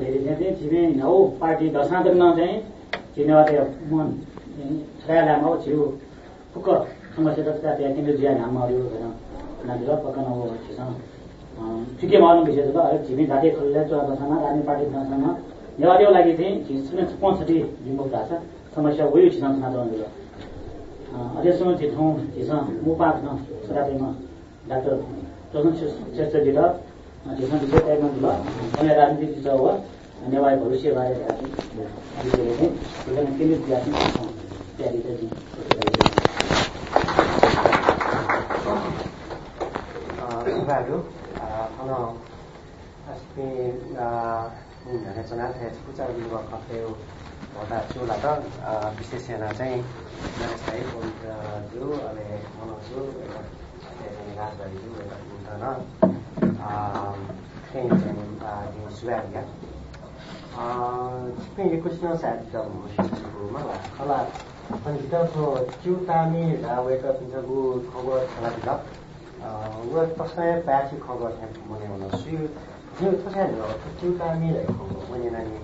धेरै चाहिँ छिमें पार्टी दशान्तन चाहिँ छिनेवा त्यो मन छरालामा हो छिउ फुक्क समस्या त त्यहाँ केन्द्र जिया घामहरू भनेर नातिर पक्का नहो छिसँग ठिकै मार्नु विषय छ अलिक छिमें चुवा दशामा राजनीति पार्टी नेवारीको लागि चाहिँ पछटि भएको छ समस्या उयो छिसँग नाच्नु अझैसम्म छिटौँ छिसँग न सरापैमा डाक्टर चौधन श्रेष्ठजी र त्यसमा विषय तय गर्नुभयो समय राजनीतिक विषय हो विषयले चाहिँ एकदम केन्द्रित व्याख्या तयारी चाहिँ Baru, ano, aspi na rechana the pucha biwa kafeu oda chula ta विशेष yana चाहिँ भाइ जो अनि मनोज जो राजबारी जो यता सुदकोमा तलाको ट्युतामी ला भएका जब खबर छ उयो कसलाई बाह्र चाहिँ खबर छ मैले आउनुहोस् यो थोसा ट्युतामीलाई मैले नानी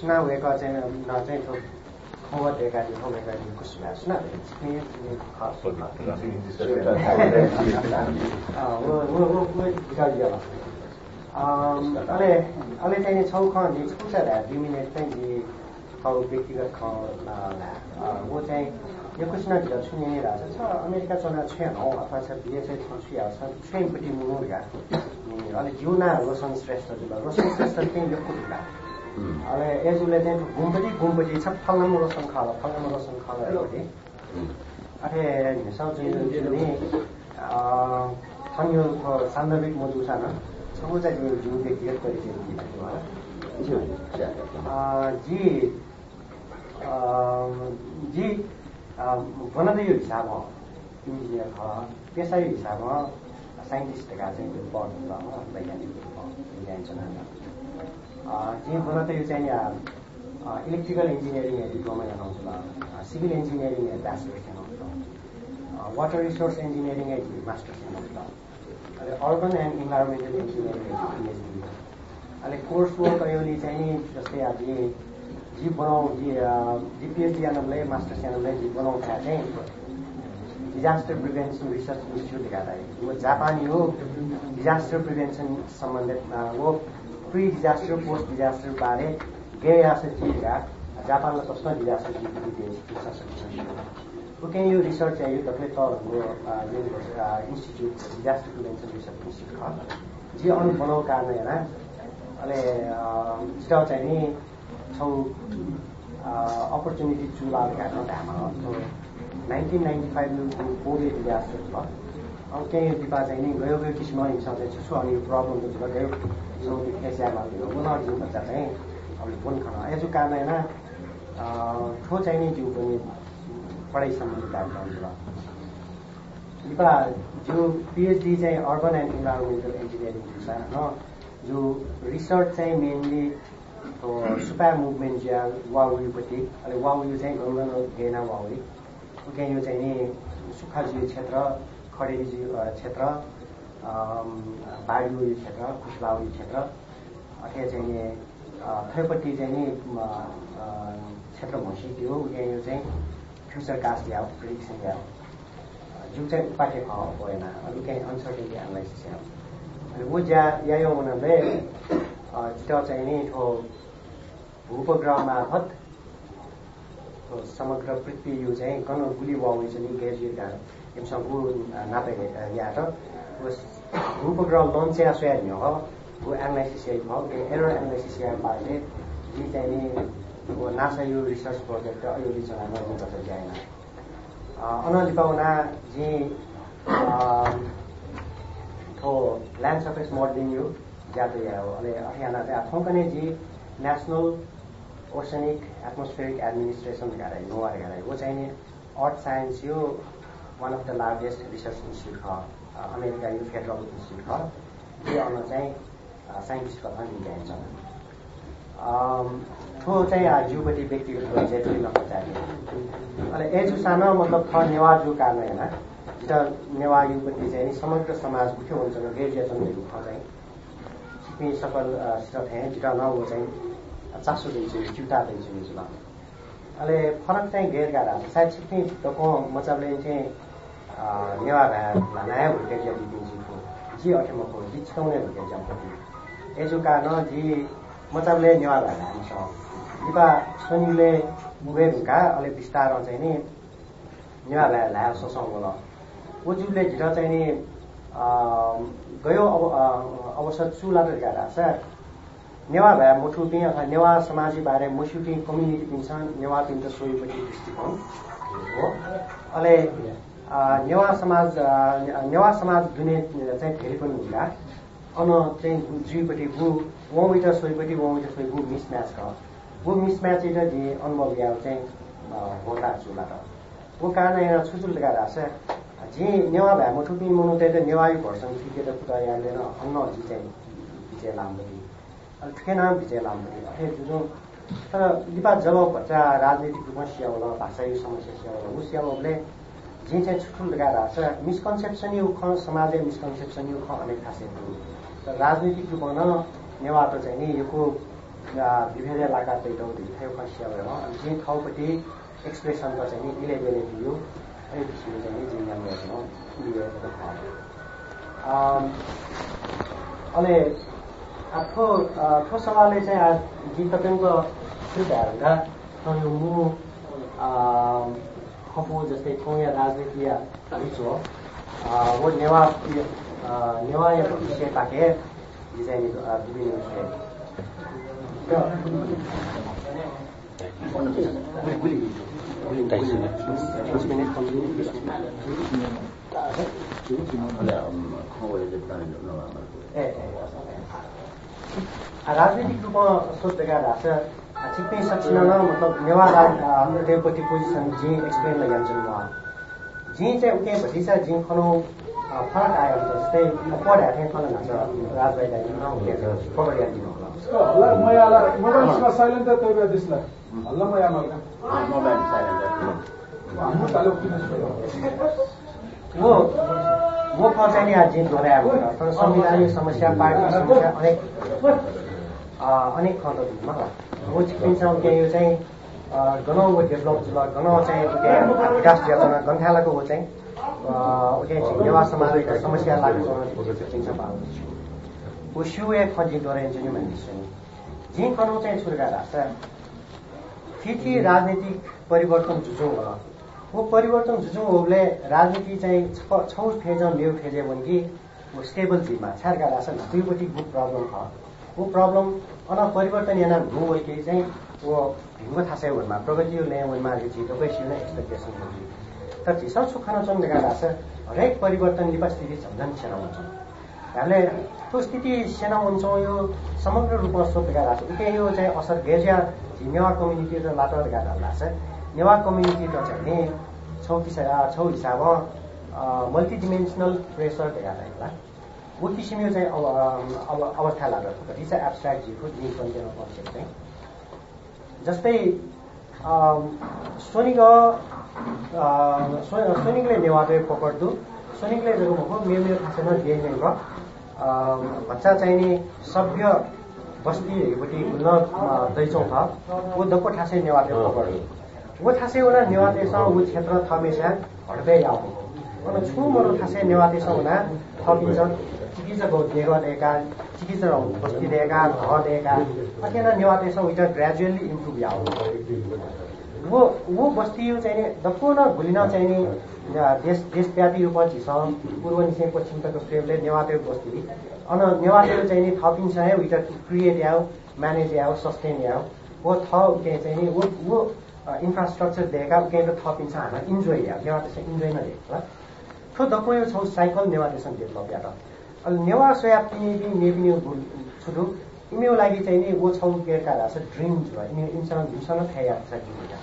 सुना भएका चाहिँ न चाहिँ थोर forward regarding home regarding customers. Not experience in cost. Sure. uh, अहिले अहिले चाहिँ डिमिनेट चाहिँ दिए छेउ व्यक्तिगत खला वो चाहिँ यो कुसिनातिर छुने नै रहेछ छ अमेरिका चना हौ अथवा छ बिएसए छुया छुइहाल्छ छुएपट्टि मुरुगा अलिक जिउना रोशन श्रेष्ठ जुल रोशन श्रेष्ठ चाहिँ यो कुरा अहिले एजुले चाहिँ छ फल्लामा रोशन खाल फल्लामा रोशन खाल अरे साउथ नि संयो सान्दर्भिक मधु छ न समूचा जो जो व्यक्तिगत परिचय जी जी त यो हिसाबमा इन्जिनियर छ त्यसै हिसाबमा साइन्टिस्टका चाहिँ त्यो पढ्नु ल वैज्ञानिक वैज्ञानिक जी भन त यो चाहिँ इलेक्ट्रिकल इन्जिनियरिङ डिप्लोमा ल सिभिल इन्जिनियरिङ ब्याचलर्स गराउँछ वाटर रिसोर्स इन्जिनियरिङ मास्टर्स अहिले अर्बन एन्ड इन्भाइरोमेन्टल इन्जिनियरिङ अहिले कोर्स वर्क अहिले चाहिँ जस्तै आज जी बनाउ जी जी पिएचडी आनन्दलाई मास्टर्स आनन्दलाई जी बनाउँदा चाहिँ डिजास्टर प्रिभेन्सन रिसर्च इन्स्टिट्युट गर्दाखेरि वो जापानी हो। डिजास्टर प्रिभेन्सन सम्बन्धित वो प्री डिजास्टर पोस्ट डिजास्टर बारे चीज जापानलाई कस्तो डिजास्टर चीज Looking you research you the institute disaster prevention research institute छ जे अनु बनाउ कारण होइन अहिले छिटो चाहिँ नि छौ अपर्च्युनिटी चुलाले घाटमा धामा nineteen ninety five COVID disaster छ। अब केही दिपा चाहिँ नि गयो गयो किसिम हिंसा चाहिँ छु अनि प्रब्लम त छ गयो छौ एसियामा थियो उनीहरू जिउ बच्चा चाहिँ अब फोन खाना। यसो कारण होइन ठो चाहिँ नि जिउ पनि पढाइ सम्बन्धी कार्यक्रम छ इपा जो पिएचडी चाहिँ अर्बन एन्ड इन्भाइरोमेन्टल इन्जिनियरिङ छ न जो रिसर्च चाहिँ मेनली सुपा मुभमेन्ट ज्या वाउपट्टि अहिले वाउ चाहिँ गङ्गन गेना वाउली। त्यहाँ यो चाहिँ नि सुक्खाजी क्षेत्र खडेरी क्षेत्र। यो क्षेत्र खुसलाउ क्षेत्र अथवा चाहिँ नि थैपट्टि चाहिँ नि क्षेत्र भसी त्यो यहाँ यो चाहिँ फ्युचर कास्ट या प्रिडिक्सन या जुन चाहिँ पाठ्य भएन अलिक कहीँ अनसर्टेन्टी एनालाइसिस या अनि वो ज्या या हुनाले छिटो चाहिँ नि ठो भूपग्रह मार्फत समग्र पृथ्वी यो चाहिँ गण गुली वाउने चाहिँ ग्रेजुएट एमसँग नापे या त भूपग्रह लन्च या सोया हो वो एनालाइसिस या भयो एरर एनालाइसिस या पार्टले जी चाहिँ नि नासा यो रिसर्च प्रोजेक्ट अयोली चलाना गर्नुपर्छ जाएन अनलिपाउना जी थो ल्यान्ड सर्फेस मोडलिङ यो ज्यादा या हो अहिले अहियाना चाहिँ थोकने जी नेसनल ओसनिक एटमोस्फेरिक एडमिनिस्ट्रेसन गराए नोवार गराए वो चाहिँ नि अर्थ साइन्स यो one of the largest research institute छ अमेरिका यो फेडरल इन्स्टिट्युट छ त्यो अनुसार चाहिँ साइन्टिस्टको जान्छ ठो चाहिँ जीवपट्टि व्यक्तिगत चाहिँ नपचाने अहिले एजु सानो मतलब थ नेवा जो कारण होइन? जिता नेवा युपट्टि चाहिँ समग्र समाज उठ्यो हुन्छ ग्रेजुएसन थ चाहिँ। सफल सिर थिएँ जुटा न चाहिँ चासो दिन्छु जुटा दिन्छु जुल अहिले फरक चाहिँ घेर गाह्रो छ। सायद छिप्पी डको मतलब चाहिँ नेवा भए नयाँ हुर्के जति दिन्छु जी अठेमको जी छिटाउने हुर्के जम्पति यसो कारण जी मतलब नेवा भए हामीसँग इपा सुनिले मुगे ढुङ्गा अहिले बिस्तारो चाहिँ नि नेवा भए ल्या सोसौँ होला उजुले चाहिँ नि गयो अब अवसर चुला गाह्रो छ नेवा भए मुठुटी अथवा नेवा समाजी बारे मुसुटी कम्युनिटी पिन्छ नेवा पिन्छ सोहीपट्टि दृष्टिकोण हो नेवा समाज नेवा समाज दुने चाहिँ फेरि पनि हुँदा अन चाहिँ दुईपट्टि गु वहाँबाट सोहीपट्टि वहाँबाट सोही गु मिसम्याच छ गु मिसम्याच एउटा जे अनुभव या चाहिँ होता चुला त वो कारण यहाँ छुचुल गाह्रो छ जे नेवा भए मुठुटी मुनु त नेवाई ठिकै त कुरा याँदैन अन्न जी चाहिँ विजय लाम्बरी ठिकै नाम विजय लाम्बरी अहे जुन तर लिपा जब बच्चा राजनीतिक रूपमा स्याउला भाषायी समस्या स्याउला ऊ स्याउले जे चाहिँ छुटुल लगाएर छ मिसकन्सेप्सन यु ख समाजले मिसकन्सेप्सन यु ख अनेक खासे तर राजनीतिक रूपमा नेवा त चाहिँ नि यो विभेद लागा तैटौ धिथ्यो खस्याउला अनि जे ठाउँपट्टि एक्सप्रेसनको चाहिँ नि इले बेले दियो अनि त्यसरी चाहिँ नि जिङ्गामा लिएर अहिले ठो ठो सवालले चाहिँ आज जी तपाईँको सुधाहरूका मु खपु जस्तै ठोया राजनीति हो वो नेवा नेवा या भविष्य ताके डिजाइन विभिन्न ए राजनीतिक रूपमा सोच्दै राख्छ छिट्टै सक्छिन मतलब नेवा राजपट्टि पोजिसन जी एक्सप्लेन लगाउँछन् उहाँ जी चाहिँ उके भटिसा जी खनो फरक आयो जस्तै पढ ह्याथे खन भन्छ राजभाइलाई यादिनु होला वो चाहिँ नि आज दोहोऱ्याएको तर संविधानिक समस्या पार्टी समस्या अनेक अनेक खण्डहरूमा वो छिपिन्छ के यो चाहिँ गनौ वो डेभलप गनौ चाहिँ विकास योजना गन्थालाको हो चाहिँ उके नेवा समाजका समस्या लाग्छ छिपिन्छ पाउँछ वो सिउए खजी दोहोऱ्याइन्छ नि। मानिस जी खनौ चाहिँ छुर्का राख्छ। थिथि राजनीतिक परिवर्तन झुझौँ होला। वो परिवर्तन जुन होले राजनीति चाहिँ छौ फेज लेउ फेजे भने कि स्टेबल जिम्मा छ्यारका रासन दुईपट्टि बुक प्रब्लम छ। वो प्रब्लम अन परिवर्तन घु वैके चाहिँ वो भिङ्गो थाहा वनमा प्रगति ल्यायो वनमा चाहिँ तपाईँ एक्सपेक्टेसन होगी तर झिसा सुखाना चङ्गा रास हरेक परिवर्तन लिपा स्थिति झन्झन सेना हुन्छ हामीले त्यो स्थिति सेना हुन्छौँ यो समग्र रूपमा सोधेका राख्छ उके यो चाहिँ असर गेजिया झिमेवा कम्युनिटी र लाटर गाडा लाग्छ नेवा कम्युनिटी त चाहिँ छौ किसा छौ हिसाबमा मल्टिडिमेन्सनल प्रेसर देखा होला। वो किसिमको चाहिँ अब अवस्था लाग्छ चाहिँ एब्सट्राक्ट जिको कन्टेन कन्सेप्ट चाहिँ जस्तै सोनिग सोनिङले नेवादे पकड्दु सोनिङले जब हो मेरो मेरो खासैमा दिएन भच्चा चाहिँ नि सभ्य बस्तीहरूपट्टि घुल्न दैचौँ छ वो दक्को ठासै नेवादे पकड्दु वो थासे उना नेवातेसँग ऊ क्षेत्र थमेसा हड्दै आउँछ अनि छु मरो थासे नेवातेसँग हुना थपिन्छ चिकित्सक दिएको दिएका चिकित्सक बस्ती दिएका घर दिएका अत्यन्त नेवातेसँग उइटा ग्रेजुअली इम्प्रुभ आउँछ वो वो बस्ती चाहिँ नि दक्को न भुलिन चाहिँ नि देश देशव्यापी रूपमा झिस पूर्व निश्चय पश्चिम तक फ्रेमले नेवाते बस्ती अन नेवाते चाहिँ नि थपिन्छ है उइटा क्रिएट आयो म्यानेज आयो सस्टेन आयो वो थ चाहिँ नि वो वो इन्फ्रास्ट्रक्चर दिएका त थपिन्छ हामीलाई इन्जोय या नेवा देश इन्जोय नै होला ठो दक्को यो छौ साइकल नेवा देशन डेभलप या अहिले नेवा सोया पिने पनि मेपिने छुटु इमेको लागि चाहिँ नि वो छौ केरका छ ड्रिम छु इमे इन्सान झुसँग थाहा छ जिउका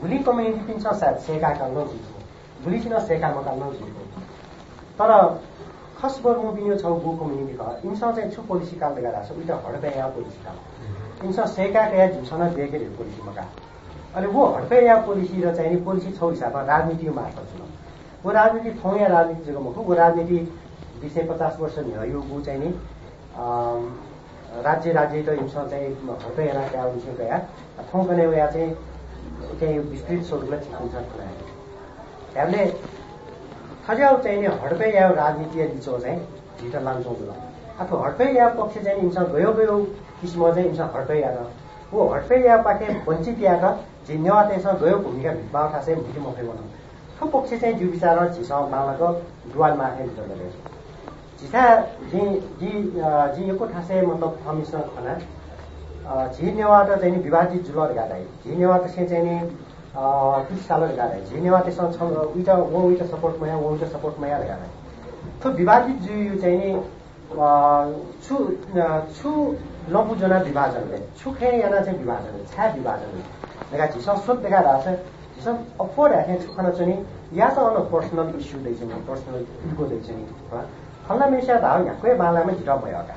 भुली कम्युनिटी पनि छ सायद सेका काल्न जितो भुली छिन सेका मकाल्न जितो तर खस बर्मु पनि छौ गो कम्युनिटी ख इन्सा चाहिँ छु पोलिसी कालले गर्दा छ उल्टा हड्दै यहाँ पोलिसी काल इन्सा सेका क्या झुसँग दिएकै पोलिसी मका अनि वो हटपे या पोलिसी र चाहिँ नि पोलिसी छौ हिसाबमा राजनीति मार्फत छ वो राजनीति ठाउँ या राजनीति जग्गामा हो वो राजनीति बिस सय पचास वर्ष भयो वो चाहिँ नि राज्य राज्य त 임서 चाहिँ हर्कै एनाका उनसे गया। थौकने वया चाहिँ चाहिँ विस्तृत स्वरूपलाई चिकिन्छ खुलायो हामीले थज्याउ चाहिँ नि हड्पे या राजनीति दिचो चाहिँ झिटो लान्छौँ जुल अथवा हड्पे या पक्ष चाहिँ इम्स गयो गयो किसिम चाहिँ इम्स हड्पे या वो हड्पे या पाके वञ्चित या त झि नेवा त्यसमा गयो भूमिका उठा चाहिँ भुटी मफे बनाउँ जिउ विचार झिसँग मालाको दुवाल माथे भित्र गरेको झिठा जी जी जी यो ठासे मतलब कमिसन खना झी नेवाट चाहिँ विभाजित जुलर गाडाइ झी नेवाट चाहिँ नि तिस सालर गाडाइ त्यसमा छ उइटा वो उइटा सपोर्ट मया वो उइटा सपोर्ट मया गाडाइ त्यो विभाजित जु चाहिँ नि छु छु लम्बु जना विभाजनले छुखे याना चाहिँ विभाजन छ्या विभाजन देखा झिस सोध देखा रहेछ झिस अफोर्ड राखेँ छुखन चाहिँ या त अन पर्सनल इस्यु दैछ नि पर्सनल इगो दैछ नि खल्ला मेसिया धाउ यहाँकै बालामै झिरा भयो अगा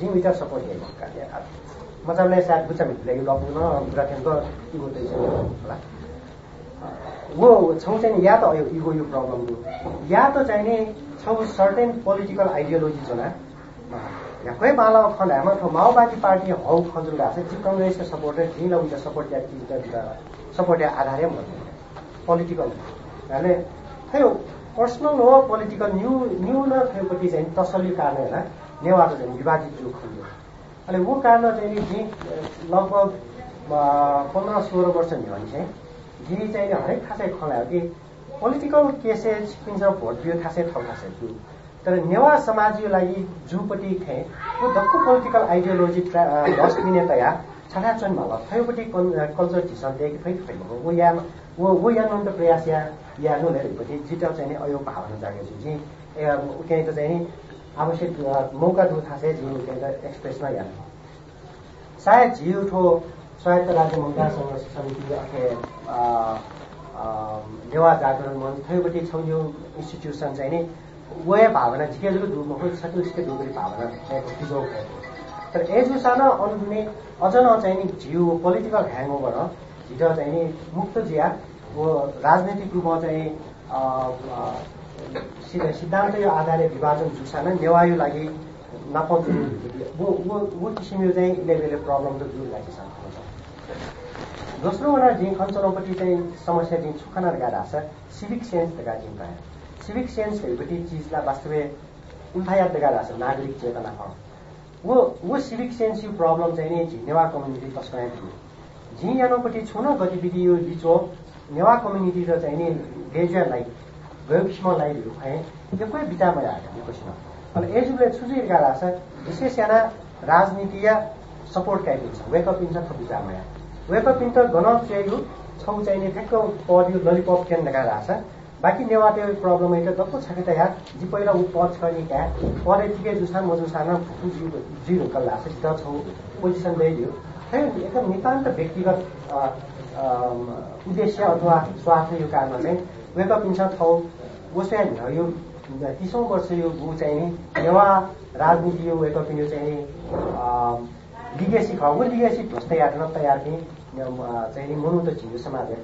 जिङ विचार सपोर्ट हेर्नु मजाले साथ बुच्चा भित्र लग्नु न बुढाखेलको इगो दैछ होला वो छौ चाहिँ या त इगो यो प्रब्लम हो या त चाहिँ नि छौ सर्टेन पोलिटिकल आइडियोलोजी छ यहाँकै बाला खन हाम्रो ठाउँ माओवादी पार्टी हौ खजुल गएको छ जी कङ्ग्रेसको सपोर्टर जी उनका सपोर्ट या सपोर्ट भन्नु पोलिटिकल हामीले खै पर्सनल हो पोलिटिकल न्यू न्यू न थयोपट्टि चाहिँ तसल्ली कारण होइन नेवार चाहिँ विभाजित जो खुल्यो। अहिले वो कारण चाहिँ जी लगभग पन्ध्र सोह्र वर्ष नि भने चाहिँ जी चाहिँ हरेक खासै खलायो कि पोलिटिकल केसेस किन्छ भोट दियो खासै खासै दियो तर नेवार समाज यो लागि जुपट्टि थे वो धक्को पोलिटिकल आइडियोलोजी डस्टबिने तया छठा चन भयो थयोपट्टि कल्चर झिसन दिएको फै फैलो वो या वो वो या नुन प्रयास या या नुन हेरेपछि जिटा चाहिँ नि अयो भावना जागेको छु जी कहीँ त चाहिँ आवश्यक मौका दु जिउ कहीँ त एक्सप्रेसमा या सायद झिउ ठो स्वायत्त राज्य महिला समिति अखे नेवा जागरण मन थयोपट्टि छौ यो इन्स्टिट्युसन चाहिँ नि वय भावना झिकेजुको हो सचुस्के दुर्गरी भावना खिजो तर एजु सानो अनुने अझ न चाहिँ नि झिउ पोलिटिकल ह्याङओभर झिटो चाहिँ नि मुक्त जिया राजनैतिक रूपमा चाहिँ सिद्धान्त यो आधारले विभाजन जुसान नेवायु लागि वो वो किसिमको चाहिँ बेले प्रब्लम त दूर लागिसक्नु दोस्रो उनीहरू झिङ खन्चनौपट्टि चाहिँ समस्या झिङ सुखाना गाह्रो छ सिभिक सेन्स त गाजिङ पाए सिभिक सेन्स भएपट्टि चिजलाई वास्तविक उल्थायात गाह्रो छ नागरिक चेतना वो वो सिभिक सेन्स यो प्रब्लम चाहिँ नि झिनेवा कम्युनिटी कसको थियो झिङ यानोपट्टि छुन गतिविधि यो लिचो नेवा कम्युनिटी र चाहिँ नि ग्रेजुएटलाई गयो किसिम लाइहरू खाएँ एकै बिटामा आएको यो क्वेसन अनि एजुले छुजुर गाह्रो छ विशेष याना राजनीति या सपोर्ट काइदिन्छ वेकअप इन छ बिटामा वेकअप इन त गन चाहिँ छौ चाहिँ नि ठ्याक्क पढ्यो ललिपप केन गाह्रो छ बाँकी नेवा त्यो प्रब्लम एउटा दक्को छ कि त यहाँ जी पहिला ऊ पच गर्ने क्या पढे ठिकै जुसान म जुसान जिरो जिरो कल्ला छ पोजिसन ल्याइदियो खै एकदम नितान्त व्यक्तिगत उद्देश्य अथवा स्वार्थ यो कारणमा चाहिँ वेकअप इन ठाउँ ओस्यान यो तिसौँ वर्ष यो ऊ चाहिँ नेवा राजनीति यो वेकअप यो चाहिँ नि लिगेसी खाऊ लिगेसी ढोस तयार न तयार चाहिँ नि मुनु त झिङ्गो समाज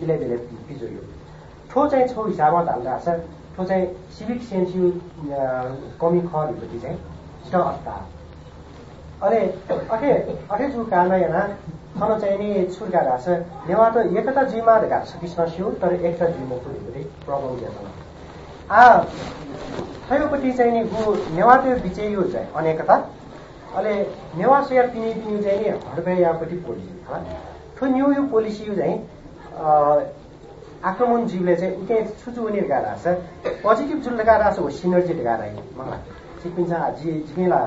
बेले पिजो यो ठो चाहिँ छो हिसाबमा धाल्दा छ ठो चाहिँ सिभिक सेन्स यो कमी खरहरूपट्टि चाहिँ छ अस्ता अरे अठे अठे जो कारणमा यहाँ चाहिँ नि छुर्का घाँस नेवा त एकता जिम्मा घाँस किस्म सिउ तर एकता जिम्मा पुगेको प्रब्लम दिएन आ थयोपट्टि चाहिँ नि गु नेवा त्यो बिचे यो चाहिँ अनेकता अहिले नेवा सेयर पिने पिने चाहिँ नि हडबे यापट्टि पोलिसी होला ठो न्यु यो पोलिसी चाहिँ आक्रमण जीवले चाहिँ उके छुचु उनीर गाह्रो छ पोजिटिभ जुन छ हो सिनर्जी लगाएर मलाई सिक्किन्छ जी जिमेला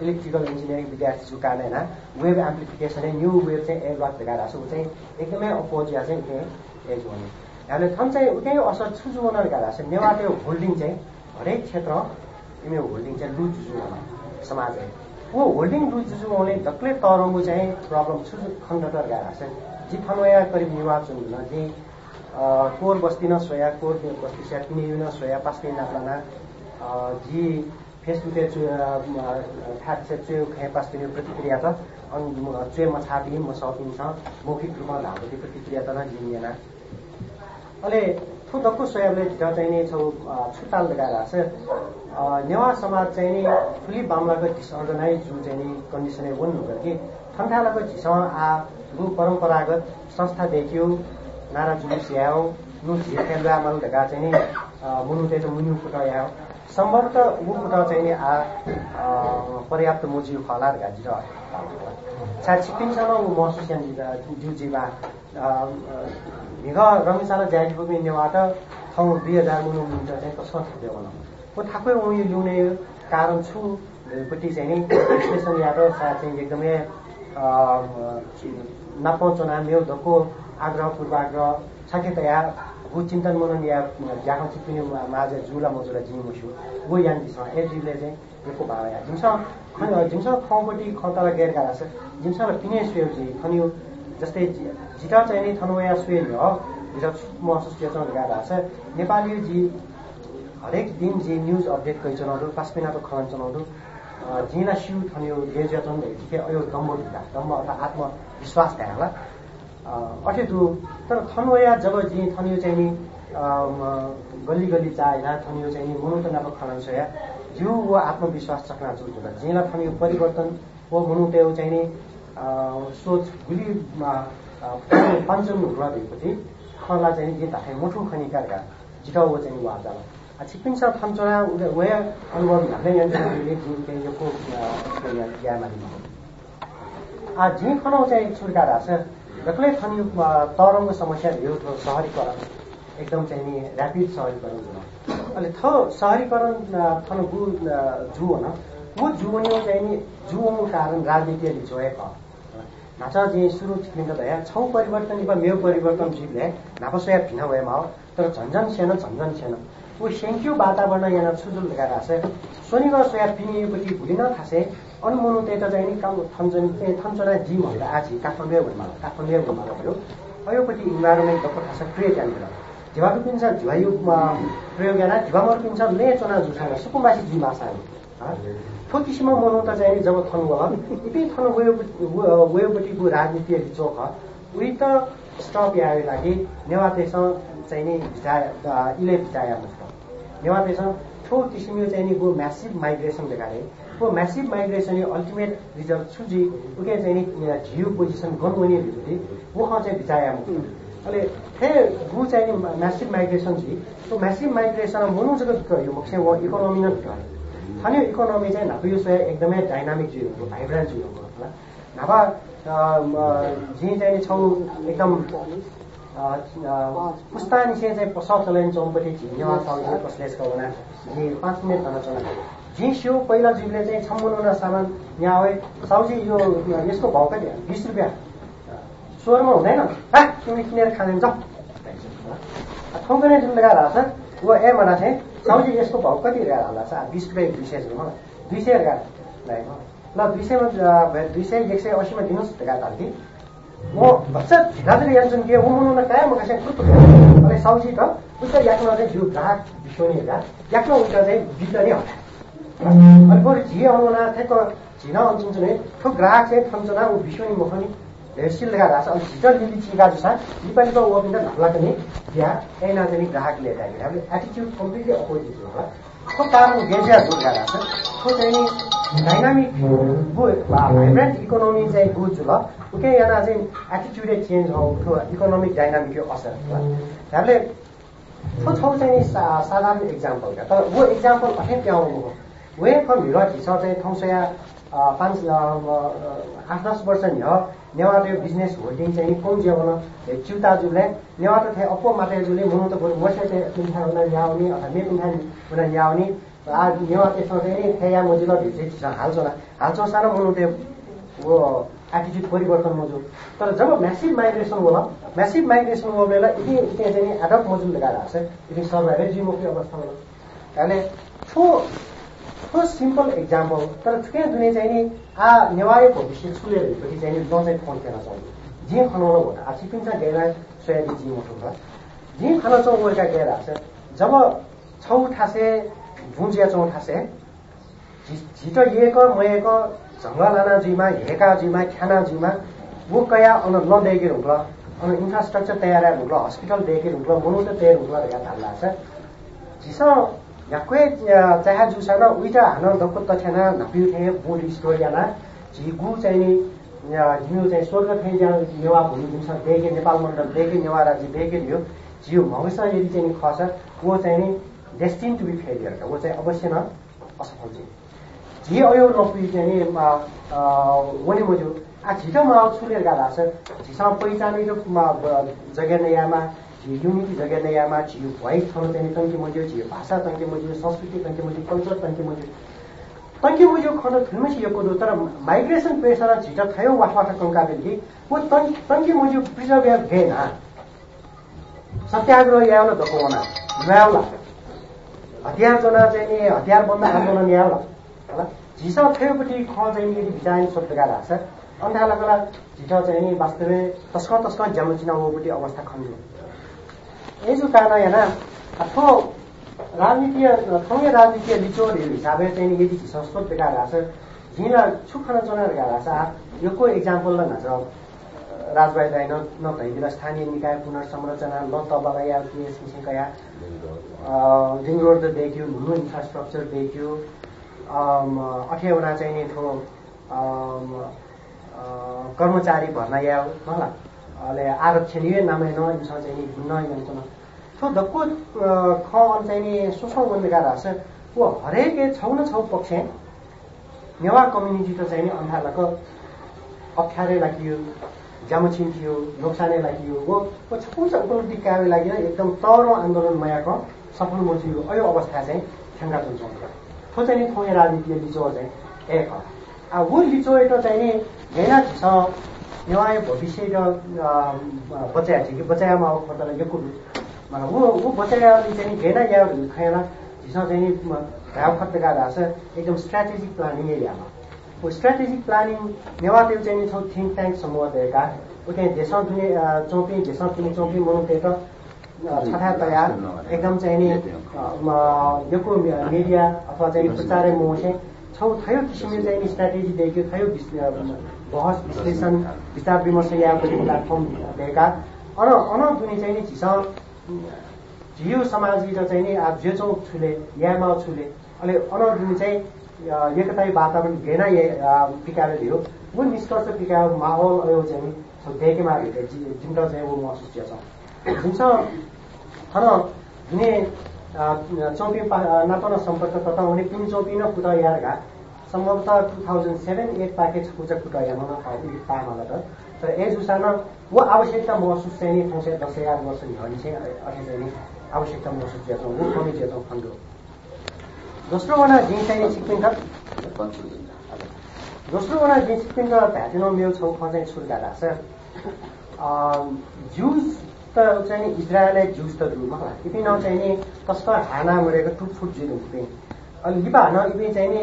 इलेक्ट्रिकल इन्जिनियरिङ विद्यार्थी छु कारण होइन। वेब एम्प्लिफिकेसन न्यू वेब चाहिँ गएर छ ऊ चाहिँ एकदमै अपोजिया चाहिँ उके एज हुने। हामीले थम चाहिँ उकै असर छुजु हुन गएर छ नेवा त्यो होल्डिङ चाहिँ हरेक क्षेत्र तिमी होल्डिङ चाहिँ लुज जुजु समाज ऊ होल्डिङ लुज जुजु हुने धक्ले तरङ्गु चाहिँ प्रब्लम छुजु खण्डटर गएर जी फनया करिब निवा चुन जी कोर बस्ती न सोया कोर बस्ती स्या किने न सोया पास्के नाप्लाना जी फेसबुकले ठासे चुयो खाए पास्टिने प्रतिक्रिया त अनि चुए म छापी म सकिन्छ मौखिक रूपमा त्यो प्रतिक्रिया त जिनिएन। अहिले थुतक्को सोयाबले ढिटा चाहिने छौ छुट्टाल लगाएर छ नेवा समाज चाहिँ नि ठुली बाम्लाको डिसअर्गनाइज जुन चाहिँ नि कन्डिसनै वन कि ठन्ठालाको झिसँग आ रु परम्परागत संस्था देखियो। नारा जुलुस याओ नु झिखेलुवा मल ढका चाहिँ नि मुनु चाहिँ मुनि फुट याओ। सम्भवतः ऊ फुट चाहिँ नि आ पर्याप्त मुजिउ खला ढका जिर छा छिपिनसँग ऊ महसुस जिउ जिबा हिग रमिसाला ज्याज नेवाट ठाउँ दुई हजार मुनु मुन्छ चाहिँ कसमा थुक्यो भनौँ म थाकै उयो ल्याउने कारण छु। पट्टि चाहिँ नि विश्लेषण यादव साथ चाहिँ एकदमै मेउ धोको आग्रह पूर्वाग्रह गु चिन्तन मनन या ज्याखा चिपिने माझ जुला मजुला छु गो यान दिसँग ए जिउले चाहिँ यो भाव या जिमसँग जिमसँग खाउपट्टि खतरा गएर गएको छ जिमसँग पिने सुयो जी खनियो जस्तै जिटा चाहिँ नि थनुया सुए नि हो जिटा महसुस त्यो गएको छ। नेपाली जी हरेक दिन जे न्युज अपडेट कोही चलाउँदो पाँच मिनटको खलन चलाउँदो जिना सिउ थन्यो लेजन ठिकै अयो दम्ब दम्ब अथवा आत्मविश्वास त्यहाँ होला अठे दु तर थनवया जब जी थनियो चाहिँ नि गल्ली गल्ली चाहेर थनियो चाहिँ नि मुनुतनाको या। जिउ वा आत्मविश्वास चक्ना जुट होला जिला थनियो परिवर्तन वो मुनुतेउ चाहिँ नि सोच गुलीमा पञ्चम हुँदा भएपछि खला चाहिँ जे धाइ मुठु खनिकारका जिटाउ चाहिँ वार्ताला छिपिन्छ थम्चोरा वे अनुभव हामीले यन्त्रले जुन चाहिँ यो को ज्ञानमा झिङ खनाउ चाहिँ छुर्का छ जसले खनि तरङ्ग समस्या थियो त्यो सहरीकरण एकदम चाहिँ नि ऱ्यापिड सहरीकरण हुन। अहिले थ सहरीकरण थन गु जु वो जुवनियो चाहिँ नि जुवनु कारण राजनीतिले जोएको नाचा जे सुरु छिपिन्छ भए छौ परिवर्तन वा मेउ परिवर्तन जिबले नापसया भिन्न भएमा हो तर झन्झन सेन झन्झन सेन। ऊ सेङ्क्यु वातावरण यहाँ छुजुल लगाएर छ सोनिग सोया पिनिएपछि भुलिन थासे अनुमनु त्यता चाहिँ नि काम थन्चन थन्चना भनेर आज काठमाडौँ भन्नु काठमाडौँ भन्नु भयो। अयोपट्टि इन्भाइरोमेन्ट दक्क थाहा छ क्रिएट यहाँनिर झिवाको पिन्छ झिवायु प्रयोग यहाँ झिवामर पिन्छ ले चना जुसँग सुकुम्बासी जी माछा थो किसिममा त चाहिँ जब थन गयो यति थन गयो गयोपट्टिको राजनीति चोख उही त स्टप आयो लागि नेवा चाहिँ नि भिजा इले भिजाया नेवारसँग ठो किसिमले चाहिँ नि गो म्यासिभ माइग्रेसन वो म्यासिभ माइग्रेसन अल्टिमेट रिजल्ट छुजी उके चाहिँ नि झिउ पोजिसन गर्नु भित्री वो चाहिँ भिचाया अहिले थे गु चाहिँ नि म्यासिभ माइग्रेसन छि त्यो म्यासिभ माइग्रेसन मनु जगत यो मुख्य वो इकोनोमी नै थान्यो इकोनोमी चाहिँ नापु यो एकदमै डाइनामिक जिउ हो भाइब्रेन्ट जिउ हो नापा जी चाहिँ छौ एकदम पुस्तानी चाहिँ पसल चलाइन चौपट्टि झिन्नेवा चल्छ कसले कौना झि पाँच मिनट भन्न चला झि स्यु पहिला जिउले चाहिँ छम्मुन सामान यहाँ आए साउजी यो यसको भाउ कति बिस रुपियाँ। स्वरमा हुँदैन। हा तिमी किनेर खाँदैन जाऊ। ठोकने जुन लगाएर छ। ऊ ए मलाई चाहिँ साउजी यसको भाउ कति लगाएर होला छ? बिस रुपियाँ दुई सय मलाई दुई सय लगाएर ल। दुई सयमा दुई सय एक सय असीमा दिनुहोस् लगाएर हाल्थेँ म भर्खर ढिलातिर यान्छन् के उमुनु कहाँ? म कसै अरे साउजी त उसको याक्न चाहिँ जिउ ग्राहक बिसोनी हेर्दा याक्न उसको चाहिँ बिग्र नै होला अनि बरु झिए अनुना ठ्याक्क झिन अन्चुन्छ भने ठो ग्राहक चाहिँ थम्छ ऊ बिसोनी मुखनी हेरसिल लगाएर छ अनि झिटो लिली चिका जुसा नेपालीको ओपिन्छ ढल्लाको नि बिहा ऐना चाहिँ ग्राहक लिएर हामीले एटिच्युड कम्प्लिटली अपोजिट हो खो कारण गेजिया जुन गएर छ चाहिँ डाइनामिक भाइब्रेन्ट इकोनोमी चाहिँ गुज ल। उके यहाँ चाहिँ एटिच्युडै चेन्ज हो। त्यो इकोनोमिक डाइनामिक असर हामीले थो छौ चाहिँ साधारण इक्जाम्पल क्या। तर वो इक्जाम्पल अठै प्याउनु हो वे फर हिरो हिसाब चाहिँ थौसया पाँच आठ दस वर्ष नि हो नेवार यो बिजनेस होल्डिङ चाहिँ कोन ज्याउन चिउताजुले नेवार थे अपो मातेजुले मुनु त बरु वर्ष चाहिँ पिन्ठा उना ल्याउने अथवा मे पिन्ठा उना ल्याउने आ नेवार त्यसमा चाहिँ थेया मजिलो भित्र हाल्छ हाल्छ सानो मुनु त्यो वो एटिट्युड परिवर्तन मजु तर जब म्यासिभ माइग्रेसन होला म्यासिभ माइग्रेसन हो बेला यति त्यहाँ चाहिँ एडप्ट मजुर लगाएर हाँस्छ यदि सर्भाइभर जिमोकी अवस्थामा हामीले ठो ठो सिम्पल इक्जाम्पल तर ठुकै दुने चाहिँ नि आ नेवारी भविष्य छुले भएपछि चाहिँ नि फोन खेल्न सक्छ जे खनाउनु भन आ छिपिन्छ गएर सोयाबी जी उठ्नु जे खाना चौ ओर्का गएर छ जब छौ ठासे भुजिया चौ ठासे झिटो एक मयक झङ्गलाना जुइमा हेका जुइमा ख्याना जुइमा वो कया अन नदेखेर हुँला अन इन्फ्रास्ट्रक्चर तयार हुँला हस्पिटल देखेर हुँला मनु त तयार हुँला हेर धाल्ला छ। झिस 약국에 짜야 주사나 의자 하나 넣고 떠차나 나비우테 보리 스토리야나 지구 चाहिँ जिउ चाहिँ स्वर्ग थिएँ जहाँ नेवा भूमि देखे नेपाल मण्डल देखे नेवा राज्य देखे थियो जिउ भविष्य यदि चाहिँ खस वो चाहिँ नि डेस्टिन टु बी फेलियर का वो चाहिँ अवश्य न असफल चाहिँ झी अयो नपुगी चाहिँ नि वने मुजु आ छिटोमा छुलेर गएको छ झिसँग पहिचाने जग्गा नयाँमा युनिटी जग्गा नयाँमा झिउ भ्वाइट ठाउँ चाहिँ तन्की मुजु झिउ भाषा तन्की मुजु संस्कृति तन्की मुजु कल्चर तन्की मुजु तन्की मुजु खण्ड फिल्मसी यो कुरो तर माइग्रेसन प्रेसर झिटो थयो वाफाट कंकादेखि वो तन्की मुजु प्रिजर्भ भेन। सत्याग्रह यावला धोकोना ल्याउला हतियार जना चाहिँ नि हतियार बन्द आन्दोलन याउला होला। झिसा थयोपट्टि ख चाहिँ नि भिटामिन सोध्का राख्छ अन्धाला झिठो चाहिँ नि वास्तवमै तस्क तस्क ज्यामो चिनाउपट्टि अवस्था खन्नु यसो कारण हेर्न थो राजनीतिय ठाउँय राजनीतिय लिचोहरू हिसाबले चाहिँ नि यदि सोध्का राख्छ झिना छुखन चुनाव राख्छ यो को एक्जाम्पल न राजबाई दाइ न स्थानीय निकाय पुनर्संरचना ल तबलाया केस किसिमका रिङ रोड त देखियो न्यू इन्फ्रास्ट्रक्चर देखियो अठेवटा चाहिँ नि थो कर्मचारी भर्ना या होला न इन्सा चाहिँ नि भिन्न इन्सन थो धक्को ख चाहिँ नि सोसौँ भन्ने छ वो हरेक छौ न छौ पक्ष नेवा कम्युनिटी त चाहिँ नि अन्धारको अप्ठ्यारै लागि जामुछिन थियो नोक्साने लागि वो छपुछ उपलब्धि कार्य लागि एकदम तरो आन्दोलन मयाको सफल मोचियो अयो अवस्था चाहिँ ठ्याङ्गा जुन्छौँ थो चाहिँ नि थोए राजनीति लिचो चाहिँ एक आ वो लिचो एटो चाहिँ नि हेना छ। नेवाय भविष्य र बचाया छ कि बचायामा अब खतरा यो कुरो। वो वो बचायाले चाहिँ घेना या खैला झिसा चाहिँ घाउ खतका छ। एकदम स्ट्राटेजिक प्लानिङ एरियामा स्ट्राटेजिक प्लानिङ नेवादेव चाहिँ छौ थिङ्क ट्याङ्क समूह दिएका उते देशौँ थुने चौपी देशौँ थुने चौपी मनुते त छठा तयार एकदम चाहिँ नि यो मिडिया अथवा चाहिँ प्रचार मोहे छौ। थयो किसिमले चाहिँ स्ट्राटेजी दिएको थयो बहस विश्लेषण विचार विमर्श पनि प्लेटफर्म दिएका अन अन धुने चाहिँ नि झिस झियो समाजी र चाहिँ नि अब जे छुले यामा छुले अहिले अन चाहिँ एकताई वातावरण घेना पिकाले थियो वो निष्कर्ष पिका माहौल यो चाहिँ देखेमा जिम्टा चाहिँ वो महसुस छ। जुन हन हुने चौपी नापन सम्पर्क तथा हुने कुन चौपी न कुटा यार घा सम्भवतः two thousand seven eight package कुचा कुटा यार न तामाबाट तर ए जुसान वो आवश्यकता महसुस चाहिँ नि ठाउँ दस हजार वर्ष भने चाहिँ अहिले चाहिँ आवश्यकता महसुस गर्छौँ वो कमी गर्छौँ खण्ड दोस्रो वना जिङ चाहिने सिक्किमका दोस्रो वना जिङ सिक्किमका भ्याटिनो मेउ छौ चाहिँ छुर्का छ जुज त चाहिँ नि इजरायललाई जुज त रु मखला इपि न चाहिँ नि तस्क हाना मरेको टुट फुट जिउ इपि अनि लिपा हाना इपि चाहिँ नि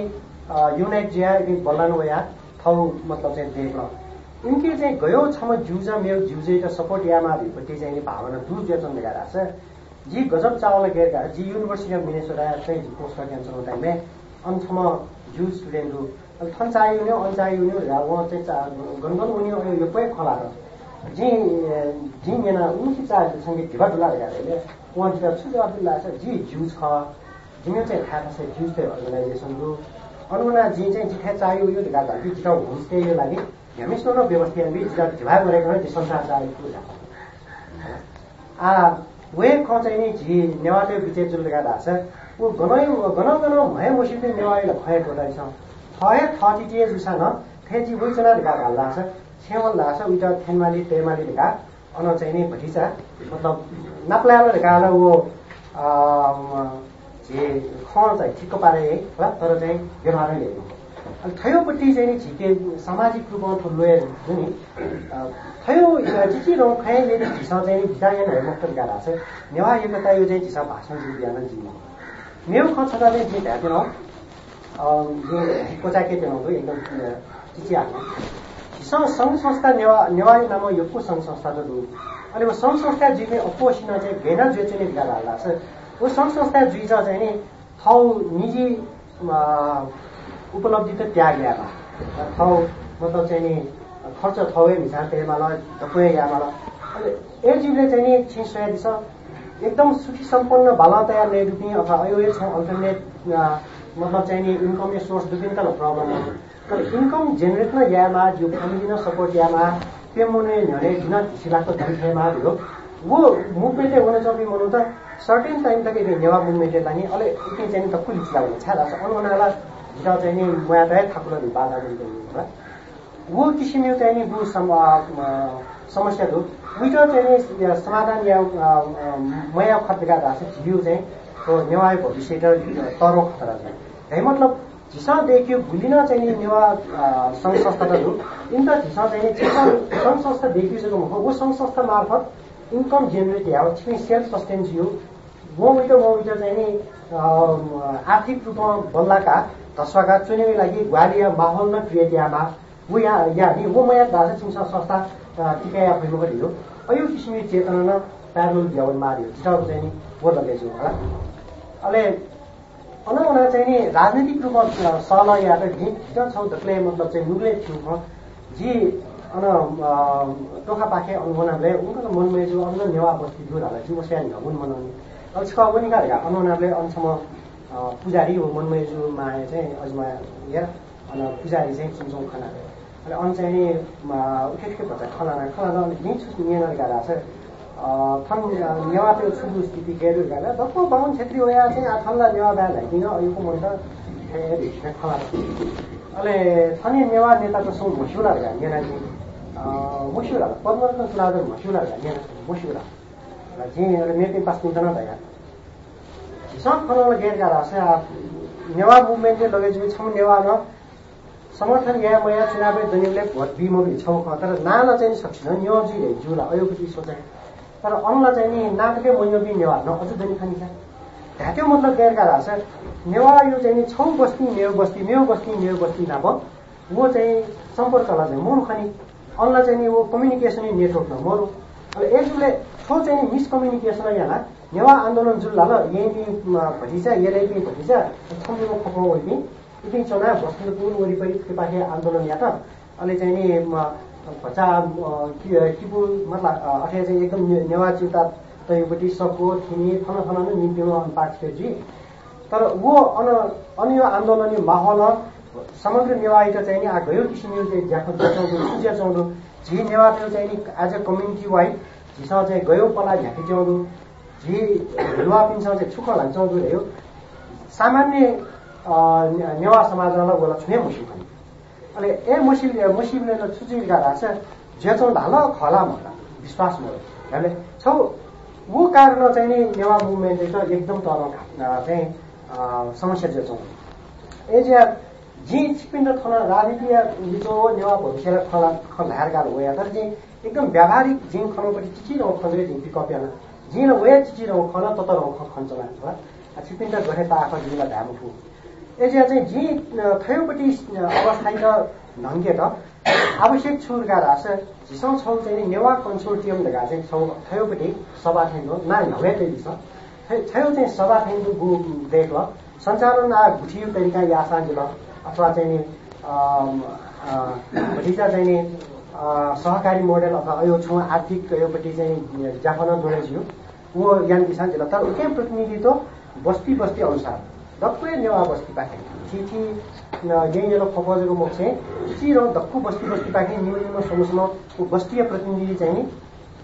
युनाइट जिया बल्लानु या थाउ मतलब चाहिँ देख्न। इनके चाहिँ गयो छम जुजा मेउ जुजे त सपोर्ट यामा भिपट्टि चाहिँ भावना दूर जेचन देखाएको छ। जी गजब चावल गेरका जी युनिभर्सिटी अफ मिनेसोरा चाहिँ पोस्ट क्यान्सर टाइममा अन्तमा जु स्टुडेन्ट अब थन चाहियो नि अन हुने उहाँ चाहिँ गनगन हुने यो कोही खला र जी जी मेना उनकी चाह ढिबा डुला हेरेर उहाँ छु जवाब छ जी ज्युज छ जिम्मे चाहिँ थाहा छ ज्युज चाहिँ अर्गनाइजेसनको अनुगुना जी चाहिँ जिठा चाहियो यो ढिला घर जिटा होमस्टे यो लागि हेमिस्नो र व्यवस्था जिटा ढिबा गरेको संसार चाहिएको आ वे चाहिँ नि झि नेवाले बिचे जुल गाडा छ ऊ गनै गन गन भए मुसिते नेवाले खय कोटाइ छ खय थटिटिए जुसा न थेजी बुइचना ढका घाल्ला छ छेवल ला छ उइटा थेनमाली तेमाली ढका अन चाहिँ नि भटिचा मतलब नाप्लाला ढकाला ऊ ख चाहिँ ठिक्क पारे है तर चाहिँ व्यवहारै ल्याउनु अनि थयोपट्टि चाहिँ नि झिके सामाजिक रूपमा ठुलो नि थयो चिची रौँ खै यदि झिसा चाहिँ भिटायन मुक्त गाडा छ नेवा एकता यो चाहिँ झिसा भाषण जिउ बिहान जिउ मेउ खछदा चाहिँ जे भ्याटेन कोचा केटे हुँदो एकदम चिची हाल्नु झिसा सङ्घ संस्था नेवा नेवारी नाम यो को सङ्घ संस्था त अनि सङ्घ संस्था जिउने अपोसिन चाहिँ भेना जो चाहिँ गाडा हाल्दा छ वो संस्था जुइ चाहिँ नि थौ निजी उपलब्धि त त्याग थौ मतलब चाहिँ नि खर्च थवे मिसाल तेमाला तपे यामाला अनि एजिबले चाहिँ नि छिसोया दिस एकदम सुखी सम्पन्न बालातया नै रुपी अथवा अयो छ अल्टरनेट मतलब चाहिँ नि इन्कम सोर्स दुपिन त प्रब्लम हो। तर इन्कम जेनेरेट न यामा जो फ्यामिली न सपोर्ट यामा पेमुने न्हरे जुन सिलाको धन्थेमा हो। वो मुभमेन्टै हुन चाहिँ मनाउँ त सर्टेन टाइम तक ಇದು नेवा मुभमेन्ट लाने। अले इति चाहिँ त कुल भने छादा छ अनुनाला जिरा चाहिँ नि मुया तय ठाकुर बाधा पनि होला वो चाहिँ नि वो समस्या हो उइटो चाहिँ नि समाधान या मया खतका रास जियो चाहिँ तो नेवाय भविष्य तरो खतरा चाहिँ है मतलब झिसा देखियो भुलिन चाहिँ नि नेवा सङ्घ संस्थाहरू इन त झिसा चाहिँ सङ्घ संस्था देखिसकेको सङ्घ संस्था मार्फत इन्कम जेनेरेट या छिमें सेल्फ सस्टेन्स यो मबाट मबाट चाहिँ नि आर्थिक रूपमा बल्लाका धस्वाका चुनेको लागि ग्वालिया माहौल न क्रिएटियामा यहाँ यहाँ नि वो मया दाजा छिमसा संस्था टिकाया फैलो ढिलो अयो किसिमले चेतना प्यारोल भ्याउन मार्यो जिटाको चाहिँ नि वो लगेछु होला। अहिले अनौना चाहिँ नि राजनीतिक रूपमा सल या त ढिट छौ धक्ले मतलब चाहिँ नुग्ले थियो जी अन टोखा पाखे अनुमनाले उनको मनमै जो अन्न नेवा बस्ती दुरालाई जो स्यान हुन मनाउने अब छ पनि का अनुनाले अनसम्म पुजारी हो मनमै जो माया चाहिँ अजमा हेर अनि पुजारी चाहिँ चिन्छौँ खाना अनि अन चाहिँ नि उठे के भन्छ खलाना खलाना नि छु नियन गाडा छ थन नेवा त्यो छुलु स्थिति गेरु गाडा दक्को बाहुन छेत्री होया चाहिँ आथल्ला नेवा ब्या लाइदिन अहिलेको मन त खला अहिले थनी नेवा नेताको सौ मस्युला नेना चाहिँ मुसिउला पद्मरत्न चुनाव मुसिउला झ्यान मुसिउला जे मेटे पास निंतना दया सब खनल गेर का रासे नेवा मुभमेन्ट लगे जो छम नेवा समर्थन या मया चुनाव दनिले भोट बिमो छौ तर नाला चाहिँ सक्छिन न्यो जी रे जुला अयो कुटी सोचे तर अन्ला चाहिँ नि नाटके मयो बि नेवा न अझ दनि खानी छ ढाक्यो मतलब गैर का रासे नेवा यो चाहिँ नि छौ बस्ती मेयो बस्ती मेयो बस्ती मेयो बस्ती नाप वो चाहिँ सम्पर्कलाई चाहिँ मुर खानी अन्लाई चाहिँ नि वो कम्युनिकेसन नेटवर्क न मरु। अब यसले छो चाहिँ नि मिसकम्युनिकेसन यहाँ नेवा आन्दोलन जुल्ला ल यही भटिजा यसलाई पनि भटिजा छम्बुको खपो इति चना बस्नुपुर वरिपरि कृपाखे आन्दोलन या त अहिले चाहिँ नि भचा किपु मतलब अठे चाहिँ एकदम नेवा चिन्ता तैपट्टि सको थिनी थन थन नै निम्तिमा पार्टिसिपेट तर वो अन अन्य आन्दोलनी माहौल समग्र नेवाई त चाहिँ नि आ गयो किसिमले चाहिँ ज्याखो ज्याचाउँदो सुज्या चाउँदो झी नेवा त्यो चाहिँ नि एज अ कम्युनिटी वाइज झिसँग चाहिँ गयो पला झ्याकी च्याउँदो झी लुवा पिनसँग चाहिँ छुख लान्छौँ रह्यो सामान्य नेवा समाजलाई उसलाई छुने मुसिब पनि अनि ए मुसिब मुसिबले त छुचिका छ। जेचौँ धाल खला मला विश्वास भयो हेर्ने। छौ वो कारण चाहिँ नि नेवा मुभमेन्टले त एकदम तल चाहिँ समस्या जेचौँ एज जी छिपिन्द थन राजनीतिक निचो नेवा भविष्यलाई खला खलाएर गाह्रो हो तर चाहिँ एकदम व्यावहारिक जिङ खनौपट्टि चिचिरहँ खन्जले झिङ पिकप्यान जिन वया चिचिरहँ खन तत रौँ खन्छ होला छिपिन्द गरे आफ जिङलाई धाम फु एजिया चाहिँ जी थयोपट्टि अवस्थायी त नङ्गे त। आवश्यक छुरका रास झिसौँ छौ चाहिँ नेवा कन्सोर्टियम ढगा चाहिँ छौ थयोपट्टि सभा थेन्दो ना हवे त्यही छ थयो चाहिँ सभा थेन्दो गु देख ल। सञ्चालन आ गुठियो तरिका यासान ल। अथवा चाहिँ नि भतिजा चाहिँ नि सहकारी मोडल अथवा यो छौँ आर्थिक योपट्टि चाहिँ जाफन जोडेछु वो यान किसान जिल्ला। तर के प्रतिनिधित्व बस्ती बस्ती अनुसार दक्कै नेवा बस्ती पाखे। चिठी यही जेलो खपजेको मुख चाहिँ चिची र दक्कु बस्ती बस्ती पाखे निम निम समूहसम्म बस्तीय प्रतिनिधि चाहिँ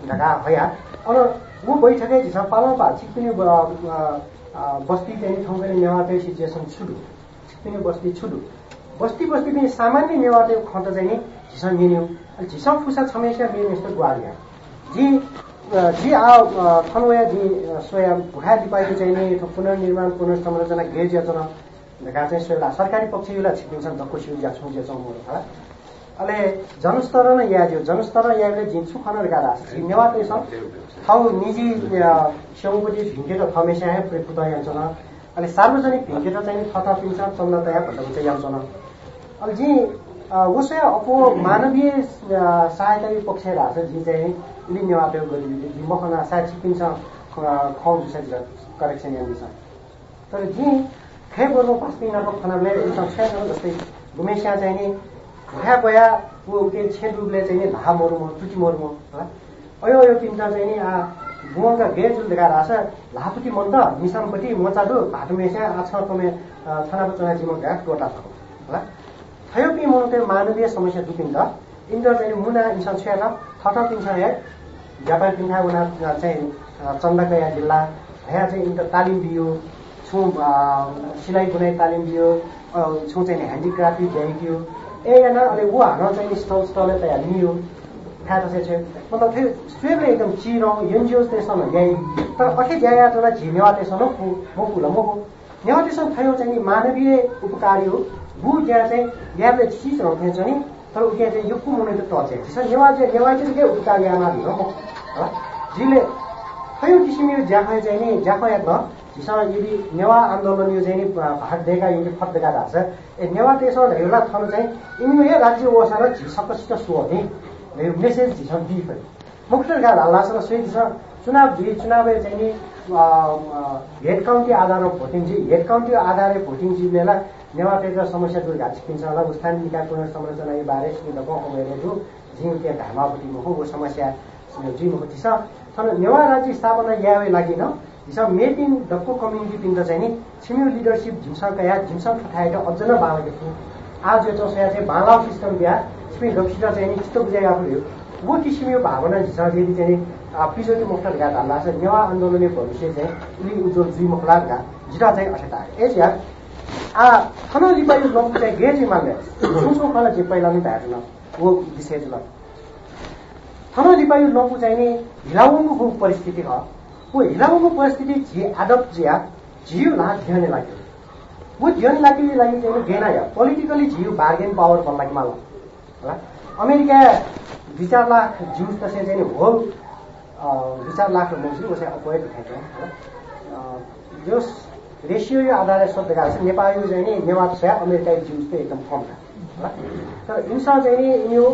ढका हया अन वो बैठकै झिसा पालन पा छिप्पिने बस्ती चाहिँ ठाउँ पनि नेवा चाहिँ सिचुएसन छुडु छिप्पिने बस्ती छुडु बस्ती बस्ती पनि सामान्य नेवा चाहिँ खत चाहिँ नि झिसा मिन्यो झिसा फुसा छमेसा मिन्यो यस्तो ग्वालिया जी जी आ खनवया जी सोया भुखा दिपाइको चाहिँ नि पुनर्निर्माण पुनर्संरचना गेज याचना ढका चाहिँ सोला सरकारी पक्ष युला छिपिन्छन् दक्को सिउ ज्याछौँ ज्याछौँ मोर खला अहिले जनस्तर न याज्यो जनस्तर याले जिन्छु खनर गारा नेवा त्यसो ठाउँ निजी सेउपट्टि भिङ्केर थमेस्या पुता याउँछन् अहिले सार्वजनिक भिङ्केर चाहिँ थथा पिन्छ चन्दा तया भन्दा चाहिँ याउँछन् अब जी उसै अपो मानवीय सहायता पक्ष रहेछ जी चाहिँ लि नेवा प्रयोग गरिदियो जी मखना सायद खुवाउ जुसा करेक्सन याँदैछ तर जी खे गर्नु पाँच पिनको खनाले जस्तै। घुमेस्या चाहिँ नि भया बया ऊ के रूपले चाहिँ नि धा मरुम चुटी मरुम होला अयो अयो तिनवटा चाहिँ नि बुवाका गे जुल देखा रहा लापुटी मन त मिसामपट्टि मचादु भाटो मेस्या आछ तमे थानाको चुना जीवन घाट टोटा छ। होला। थयो पि मन त्यो मानवीय समस्या दुखिन्छ। इन्टर चाहिँ मुना इन्सान छेर थट तिन्छ हे। जापान पिन्था उना चाहिँ चन्दकया जिल्ला। भया चाहिँ इन्टर तालिम दियो। छु सिलाइ बुनाइ तालिम दियो। छु चाहिँ ह्यान्डिक्राफ्ट दियो ए याना अरे ऊ हान चाहिँ स्टल स्टल नियो था तसे छे मतलब फिर स्वेब एकदम चिरो एनजिओ तेसन याइ तर अखे ज्याया तला झिनेवा तेसन मो फुल मो नेवा तेसन थयो चाहिँ मानवीय उपकारी हो बु ज्या चाहिँ याले चिज रहथे चाहिँ तर उके चाहिँ युक्कु मुने त टचे चाहिँ नेवा चाहिँ के उपकारी आमा हो जिले थयो किसिमको ज्याखा चाहिँ नि ज्याखा याद जिसँग यदि नेवा आन्दोलन यो चाहिँ नि भाग दिएका यदि फट दिएका रहेछ ए नेवा त्यसो हेर्ला थन चाहिँ यिनी हे राज्य ओसा र झिसकसित सो नि मेसेज झिसँग दिए मुख्य गाड हल्ला र सोही दिस चुनाव दिए चुनाव चाहिँ नि हेड काउन्टी आधारमा भोटिङ चाहिँ हेड काउन्टी आधारले भोटिङ जिम्मेला नेवा तेज समस्या दूर घाट होला स्थानीय निकाय पुनर्संरचना यो बारे सिकिँदको उमेरहरू जिउ त्यहाँ धामापट्टि मुखो वो समस्या जिमुखो थिस तर नेवा राज्य स्थापना यावे लागि न हिसाब मेटिङ डक्को कम्युनिटी पिन्द चाहिँ नि छिम्यु लिडरसिप झिमसँग या झिमसँग ठठाएर अझ न आज यो चौसया चाहिँ बालाउ सिस्टम बिहा छिमी ढक्सित चाहिँ नि चित्त बुझाइ आफूले वो किसिमको भावना यदि चाहिँ पिछोटी मुख्य घाट हाल्ला छ। नेवा आन्दोलनले भविष्य चाहिँ उनी उज्जवल जुई मुखला घा जिरा चाहिँ अठेता ए या आ खन लिपाई लम्बु चाहिँ गे चाहिँ मान्ने छुछो खन चाहिँ पहिला नै भेट्न वो विषय ल थन लिपाई लम्बु चाहिँ नि हिलाउनुको परिस्थिति हो वो हिलाउनुको परिस्थिति झि आदत जिया झियो ला ध्यान लाग्यो। ध्यान लाग्ने लागि चाहिँ गेना या। पोलिटिकली झियो बार्गेन पावर भन्नु लागि माल होला। अमेरिका दुई चार लाख जिउस त्यसै चाहिँ होल दुई चार लाख मौजी उसै अपवेट उठाएको जो रेसियो यो आधारले सोधेका छ। नेपाली चाहिँ नि नेवार छ अमेरिकाई जिउस चाहिँ एकदम कम छ। तर इन्सा चाहिँ नि यो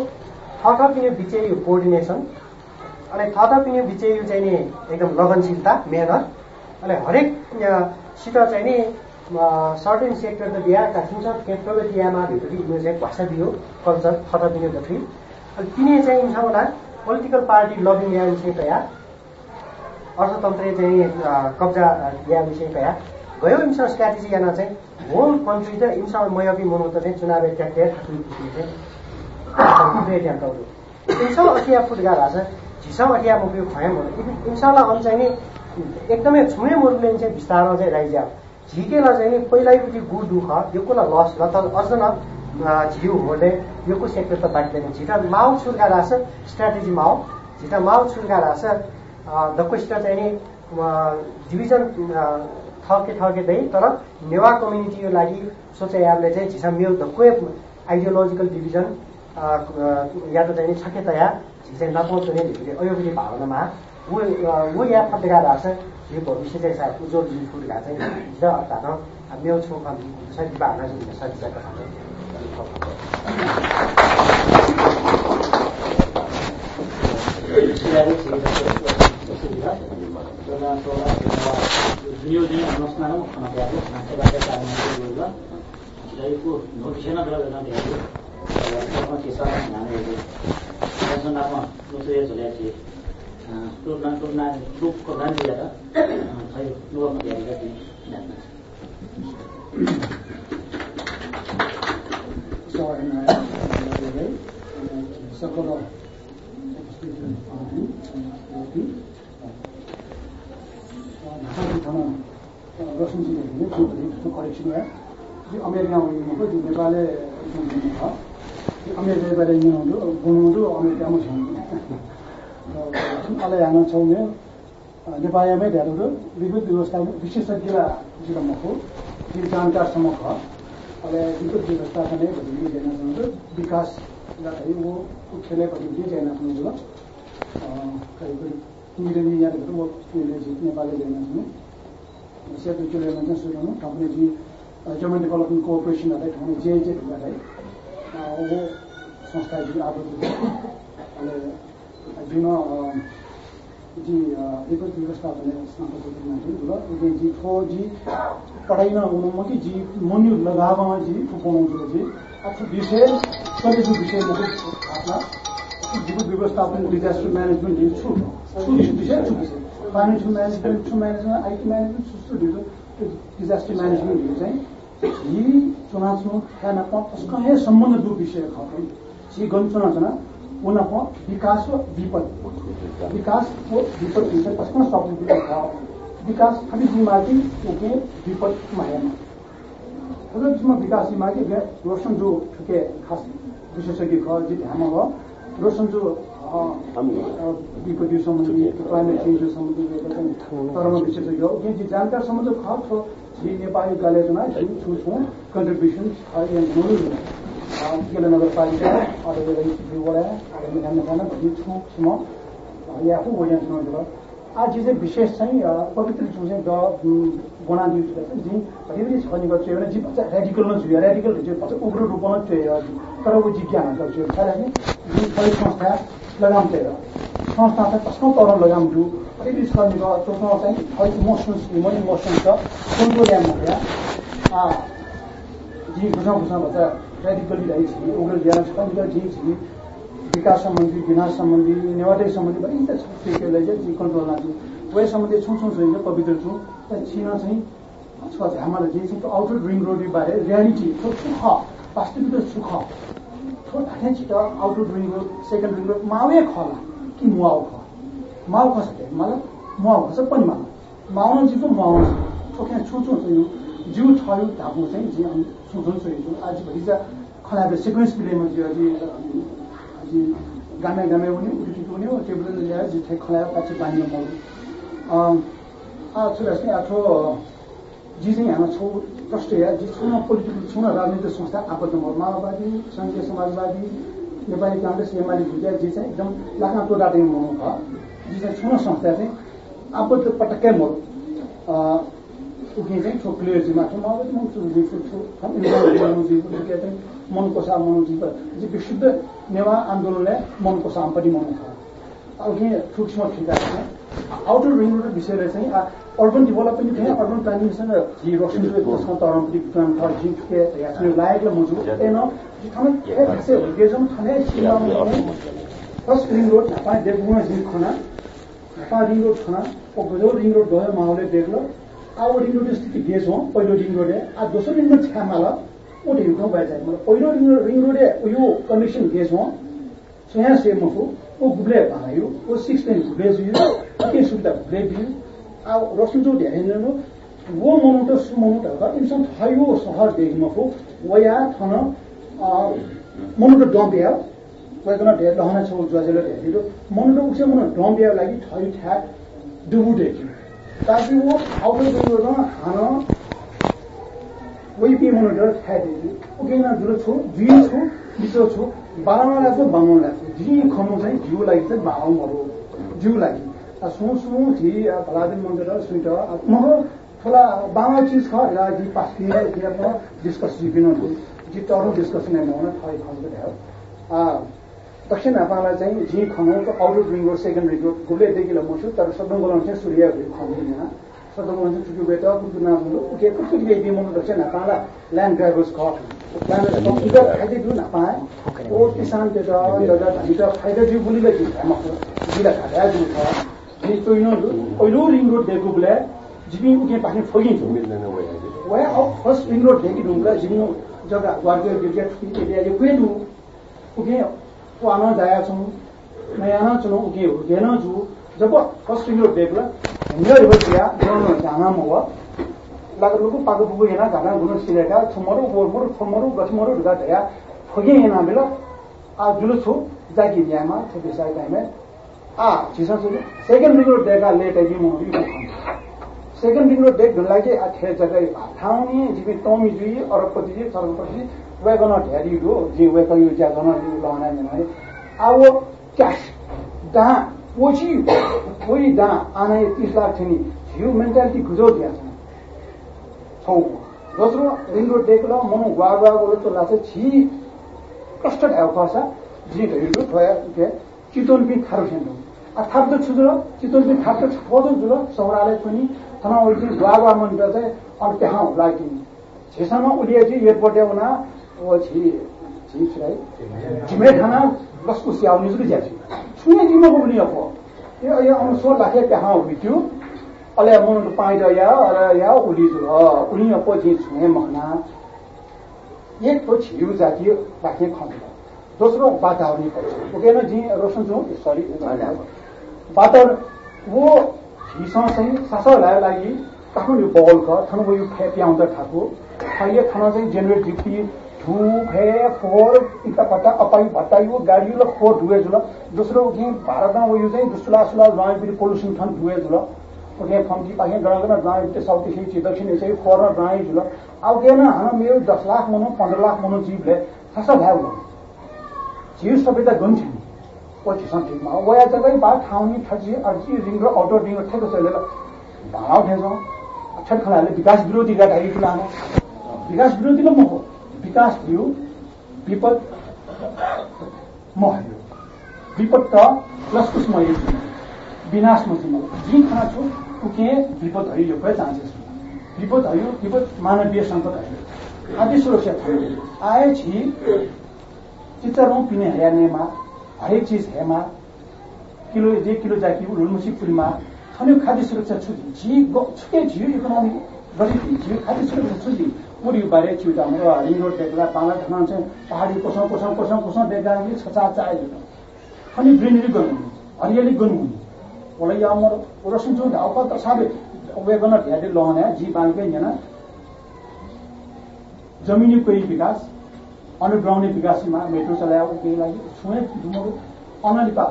थप यो बिचे यो कोअर्डिनेसन अनि थप यो बिचे यो चाहिँ नि एकदम लगनशीलता मेहनत अनि हरेक सित चाहिँ नि सर्टेन सेक्टर त बिहा काठिन्छ केन्द्र बिहामा भित्र चाहिँ भाषा दियो कल्चर थप दियो जति अनि तिनी चाहिँ इन्साउँदा पोलिटिकल पार्टी लबिङ या विषय कया अर्थतन्त्र चाहिँ कब्जा या विषय कया गयो इन्सा स्ट्राटेजी याना चाहिँ। होल कन्ट्री त इन्सा मयबी मनाउँदा चाहिँ चुनाव ट्याक्टे चाहिँ इन्सा अठिया फुटगा छ। झिसा अठिया मुखी खुवायो इन्सालाई अन चाहिँ नि एकदमै छुने मुरुले चाहिँ बिस्तारो चाहिँ राइज्या झिकेलाई चाहिँ पहिल्यैपट्टि गु दुःख यो कुरा लस ल तर अझ न झिउ होले यो को सेक्टर त बाँच्दैन झिटा माउ छुर्का रहेछ स्ट्राटेजी माउ झिटा माउ छुर्का रहेछ दक्को चाहिँ नि डिभिजन थके थके दै तर नेवा कम्युनिटीको लागि सोचे याबले चाहिँ झिसा मेरो धक्कै आइडियोलोजिकल डिभिजन या त चाहिँ छके तया झिसा नपाउँछ नि अयोग्य भावनामा वो या फटेका यो 우존 일부를 낮은 이사 단어 안면 초감 공사 भविष्यमा รูปนั้นรูปนั้นรูปคนนั้นเดียวใช้ร่วมเรียนก็ดีแบบนั้น سقط रसमजीहरूले ठुलो गरेको छु त्यो अमेरिका उनीहरूको त्यो नेपालले अमेरिका नेपालले गुणहरू अमेरिकामा छन् अलयाना छेउमे नेपालमै धेरै विद्युत व्यवस्था विशेषज्ञसित म हो ती जानकारसम्म छ अलया विद्युत व्यवस्थापनै भन्ने जान चाहन्छु विकास जाँदाखेरि म खेले भन्ने जान चाहन्छु ल इङ्ग्रेजी यहाँनिर म तिमीले नेपाली जान चाहन्छु सेट जुलेमा चाहिँ सुरु ठाउँले जी जमिन डेभलपमेन्ट कोअपरेसनहरूलाई ठाउँले जेआइजे ढुङ्गालाई संस्था आबद्ध G0, G equals to US Cabinet Scientific Management, again G4, पढ़ाइमा कि जी मन्यु लगावामा जी फुकाउनु जी अच्छा विषय तपाईँको विषयमा चाहिँ थाप्ला जीको व्यवस्थापन डिजास्टर म्यानेजमेन्ट छु विषय छु विषय फाइनेन्सियल म्यानेजमेन्ट छु म्यानेजमेन्ट आइटी म्यानेजमेन्ट सुस्तो त्यो डिजास्टर म्यानेजमेन्टहरू चाहिँ यी चुनाव खाना सम्बन्ध दु विषय खपौँ चुनाव चुना उनको विकास विपद। विकास को विपद विषय पसमा सब था विकास खाली दिमागी ओके विपद मायामा। अगर जिसमा विकास दिमागी रोशन जो ठुके खास विशेषज्ञ ख जित हाम्रो हो। रोशन जो विपत्ति सम्बन्धी क्लाइमेट चेन्ज सम्बन्धी तरंग विशेषज्ञ हो। कि जानकार सम्बन्ध खास हो जी नेपाली कलेजमा छुछौँ कन्ट्रिब्युसन नगरपालिका अरू वडा खाना भन्ने छु म यहाँ आफू वजन सुनाउँछु आज चाहिँ विशेष चाहिँ पवित्र जो चाहिँ द गुणा जी कतिपय छ गर्छु भने जी बच्चा रेडिकलमा छु रेडिकल चाहिँ बच्चा उग्र रूपमा चाहिँ तर वो जिज्ञान गर्छु छाने जी खै संस्था लगाम चाहिँ संस्था चाहिँ कसमा तर लगाम छु कतिपय छ नि त्योसँग चाहिँ खै इमोसन्स ह्युमन इमोसन छ याममा जी घुसा भन्छ उग्र ज्ञान छ जी छी विकास सम्बन्धी विनाश सम्बन्धी नेवाटै सम्बन्धी बढी त त्यसलाई चाहिँ कन्ट्रोल लाग्छ वही सम्बन्धी छु छु चाहिँ पवित्र छु छिन चाहिँ छ हाम्रो जे चाहिँ आउटर रिङ रोड बारे रियालिटी थो सुख वास्तविक सुख थो ढाँटे छिट outer ring road second ring road मावे खला कि मुआउ ख माउ खस मलाई मुआउ खस पनि मलाई माउन जितो मुआउन थोक्या छु छु चाहिँ जिउ छ यो ढाकु चाहिँ जे आज भोलि चाहिँ खलाएको सिक्वेन्स प्लेमा चाहिँ गामे गामे हुने उल्टी हुने टेबल ल्याएर जिथे खलायो पछि पानी मरु आ छोरा चाहिँ आठो जी चाहिँ हाम्रो छौ प्रष्ट या जी छुन पोलिटिकल छुन राजनीतिक संस्था आबद्ध माओवादी सङ्घीय समाजवादी नेपाली काङ्ग्रेस एमाले भुजिया जी चाहिँ एकदम लाखा टोडाटे मर्नु भयो जी चाहिँ छुन संस्था चाहिँ आबद्ध पटक्कै मरु उठ्ने चाहिँ ठो क्लियर माथि माओवादी मन्छु चाहिँ मनको साम मनो विशुद्ध नेवा आन्दोलनले मनको साम पनि मनाउँछ अब यहाँ सूक्ष्म ठिका आउटर रिङ रोड विषयले चाहिँ अर्बन डेभलपमेन्ट थियो अर्बन प्लानिङसँग जी रोशन त्यसमा तरमति प्लान था जी के यासने लायक ल मजु एन जी थाने कैसे गेजम थाने सीमा में फर्स्ट रिङ रोड नापा देबुना जी खना नापा रिङ रोड खना ओ गजो रिङ रोड गयो माहौले देख्लो अब रोड स्थिति गेज हो पहिलो रिङ रोड आ दोस्रो रिङ रोड छ्यामाला उठे ठाउँ बाहिर मतलब पहिलो रिङ रिङ रोडे यो कन्डिसन गेज हो यहाँ से मफु ओ गुब्ले भायो ओ सिक्स लेन गुब्ले जुयो अति सुविधा गुब्ले दियो अब रसुन जो ध्यान वो मनुट सु मनुट इनसन थयो सहर देख मफु वया थन मनुट डम्पिया वयकन ढेर लहना छौ ज्वाजेले ढेरिरो मनुट उसे मन डम्पिया लागि थय ठ्याक डुबु देखियो ताकि वो आउटर रोड हान वही मनिटर खाइदिन्छु उकेन जुरो छु जिउ छु बिचो छु बाह्रमा लाग्छ बाह्रमा लाग्छ झि खनु चाहिँ जिउ लागि चाहिँ बाह्रहरू जिउ लागि सु सु भलादिन मन्दिर म थोड़ा बाह्र चिज छ जी पास डिस्कस जी जी डिस्कसन थै दक्षिण हापालाई चाहिँ झी खनाउँछ अरू जुङ्गो सेकेन्डरीको गुलेदेखि ल मसु तर सदन बोलाउनु चाहिँ सूर्यहरू खनाउँदैन सदन बोलाउँछ चुकीबाट कुकुर नाफुलो उके कुकुर ल्याइ दिमाउनु दक्षिण हापालाई ल्यान्ड ड्राइभर्स खट ल्यान्ड फाइदा दिउ नपाए ओ किसान त्यो त हामी त फाइदा दिउँ बुलिलाई दिन्छ दिला खाजा दिन्छ अनि तैनो पहिलो रिङ रोड दिएको बोले। जिमी उके पानी फोगिन्छ वा अब फर्स्ट रिङ रोड दिएको ढुङ्गा जिमी जग्गा वार्गेट एरिया कुनै ढुङ उके वान जाया छौँ नयाँ नछु उकीहरू थिएन छु जब फर्स्ट रिङ्लो बेग र हिँडोहरूको झियामा झाँगामा हो लागु लु पाकुबुक होइन झाना सिलेका सिरेका छोमरु बोरबो छोमरु गछ मरुहरूका धा हेर हामीलाई आ जुलु छु जाकी ज्यामा छोपिसकेको छु सेकेन्ड मिङ्लो डेगा लेटाइदिएँ म सेकेन्ड मिङ्लो डेगहरू लागि आगै भा ठाउने जिमी टौमी जुई अरबपति जी सर्वपति गन ढेरी हो जी वे कयु ज्या गन लहना नि अब क्यास दा ओची वही दा आना तिस लाख छ नि झिउ मेन्टालिटी गुजो दिया छ छौ दोस्रो रिङ रोड देख्ल मनो गुवा गुवा बोलो तो लाग्छ छि कष्ट ढाउ खर्छ झि ढैलो थोया के चितवन पनि थारो छैन आ थाप त छुजुल चितवन पनि थाप त छपदो जुल सौराले पनि थना ओइ गुवा गुवा मन चाहिँ अनि त्यहाँ होला कि झेसम्म उलिए चाहिँ एयरपोर्ट आउना ओ छि छि छिराई झिमे खाना बसको स्याउने जुल ज्याछि छुने जिम्मा बोल्ने अब ये ये mon to pai da ya ala ya uli zo uli ya po ji छुए मखना एक तो छिउ जाति राखे खन्छ दोस्रो वातावरण पर्छ जी रोशन जो सरी वातावरण वो झिसँग चाहिँ सासलाई लागि काठमाडौँ बल ख थन ठाको अहिले थन चाहिँ जेनरेट धु फे फोर इतापट्टा अपाई भट्टाई वो गाडी ल फोर धुए जुल। दोस्रो कि भारतमा वो चाहिँ दुसुला सुला जुवाई पोल्युसन थन धुए जुल। ओके फम्की पाखे गणगण जुवाई ते साउथ एसिया दक्षिण एसिया फोर र जुवाई जुल। अब के न हम मेरो दस लाख मनो पन्ध्र लाख मनो जीवले खासा भयो जीव सबै त गन्थ्यो नि पछि ठिकमा वया चाहिँ बा ठाउँनी ठची अर्जी रिङ र अटो रिङ ठेको चलेर भाडा उठेछौँ खलाले विकास विरोधीका ढाई लामो विकास विरोधी ल म हो। विकास थियो विपद म हाल्यो। विपद त प्लस कुछ म विनाश म म जुन खाना छु उके विपद हरियो भयो चान्सेस विपद हरियो विपद मानवीय सङ्कट हरियो। खाद्य सुरक्षा थियो। आए छि चित्तरों पिने हेर्नेमा हरेक चिज हेमा किलो जे किलो जाकी लुलमुसी पुरीमा थन्यो खाद्य सुरक्षा छुजी। झी छुके झियो इकोनोमी गरी झियो खाद्य सुरक्षा छुजी। पुरी बारे छिउ त हाम्रो रिङ रोड देख्दा पाला चाहिँ पहाडी कोसौँ कोसौँ कोसौँ कोसौँ देख्दा छचा चाहियो अनि ग्रिनरी गर्नु हरियाली गर्नु मलाई या मर रोशन जो ढाउका त साबे वे गर्न ढेरे लहने जी बाङ्कै जना जमिनी कोही विकास अन्डरग्राउन्ड विकासमा मेट्रो चलायो केही लागि छुँदै डुमहरू अनलिपा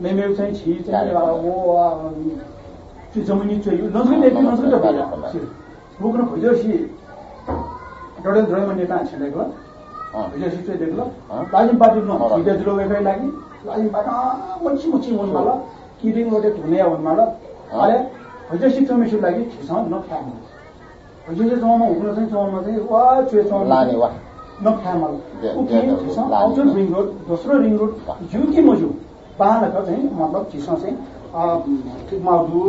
मेमेउ चाहिँ छि चाहिँ वो त्यो जमिनी देखि नजुकै त बोक्न भइदियोसी डडेल ड्रइमा नेता छिँदैको भइदियोसी चाहिँ देख्लो। लाजिम पार्टी वेकै लागि। लाजिम पार्टी मची मची हुनमा ल किरिङ रोडे धुने हुनमा ल अरे चमेसु लागि छिसँग चौमा हुनु चाहिँ चौमा चाहिँ वा चौमा रिङ रोड दोस्रो रिङ रोड। जिउ कि मजु। बालक चाहिँ मतलब चिसो चाहिँ माउदु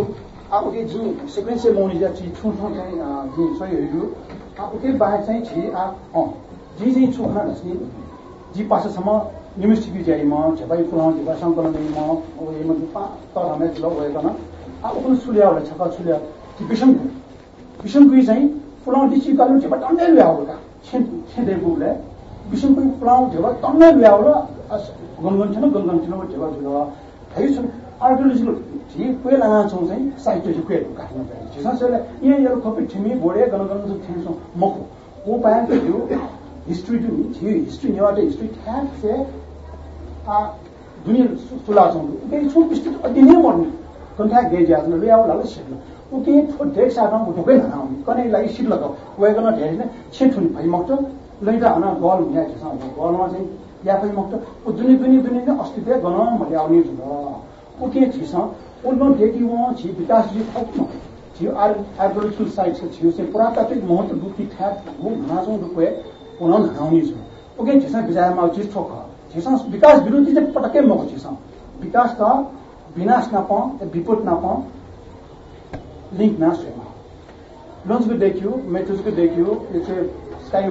अब के जी सिक्वेन्स मौनी जा ची छु छु चाहिँ जी सहीहरू अब के बाहेक चाहिँ छि आ अँ जी चाहिँ छु खाना ढस्ने जी पाससम्म युनिभर्सिटी जाई म झेपाई फुलाउ झेपा सङ्कलन म ओ ये मतलब पा तर हमें गएकन अब कुन सुल्या होला छका सुल्या। कि बिसमको बिसमको चाहिँ फुलाउ डिची कालु झेपा टन्डे ल्या होला छेदेबुले बिसमको फुलाउ झेपा टन्डे ल्या होला। गनगन छैन गनगन छैन झेपा झुल आर्कियोलोजिकल झि कोही लाना छौँ चाहिँ साहित्य कोही काट्न पाइन्छ झिसले यहाँ कपी ठिमी बोडे थिन्छौँ मको वो पाएँ थियो हिस्ट्री टु झि हिस्ट्री नेवाटे हिस्ट्री ठ्याक से दुनियाँ सुला छौँ केही छु स्थिति अति नै मर्ने जात ले आउ लाले सिट उ के थो देख साटा ढोकै ना आउने कने लागि सिट लगाउ वे गर्न धेरै नै छेठुनी भइ मक्ट लै त हन गल हुने छ गलमा चाहिँ या पनि मक्ट उ दुनी दुनी दुनी नै अस्तित्व गर्न मैले आउने जुल उ के छिस उनको देखि वहाँ छि विकास जी थप्नु छियो आर आर्कोलोजिकल साइट छ छियो चाहिँ पुरातात्विक महत्व दुखी ठ्याक हो घनासौँ दुखे पुनः हराउने छु ओके छिस विचारमा चिज ठोक छिस विकास विरोधी चाहिँ पटक्कै मको छिस विकास त विनाश नपाऊँ विपद नपाऊँ लिङ्क नाश होइन लन्च भी देखियो मेट्रोज भी देखियो यो चाहिँ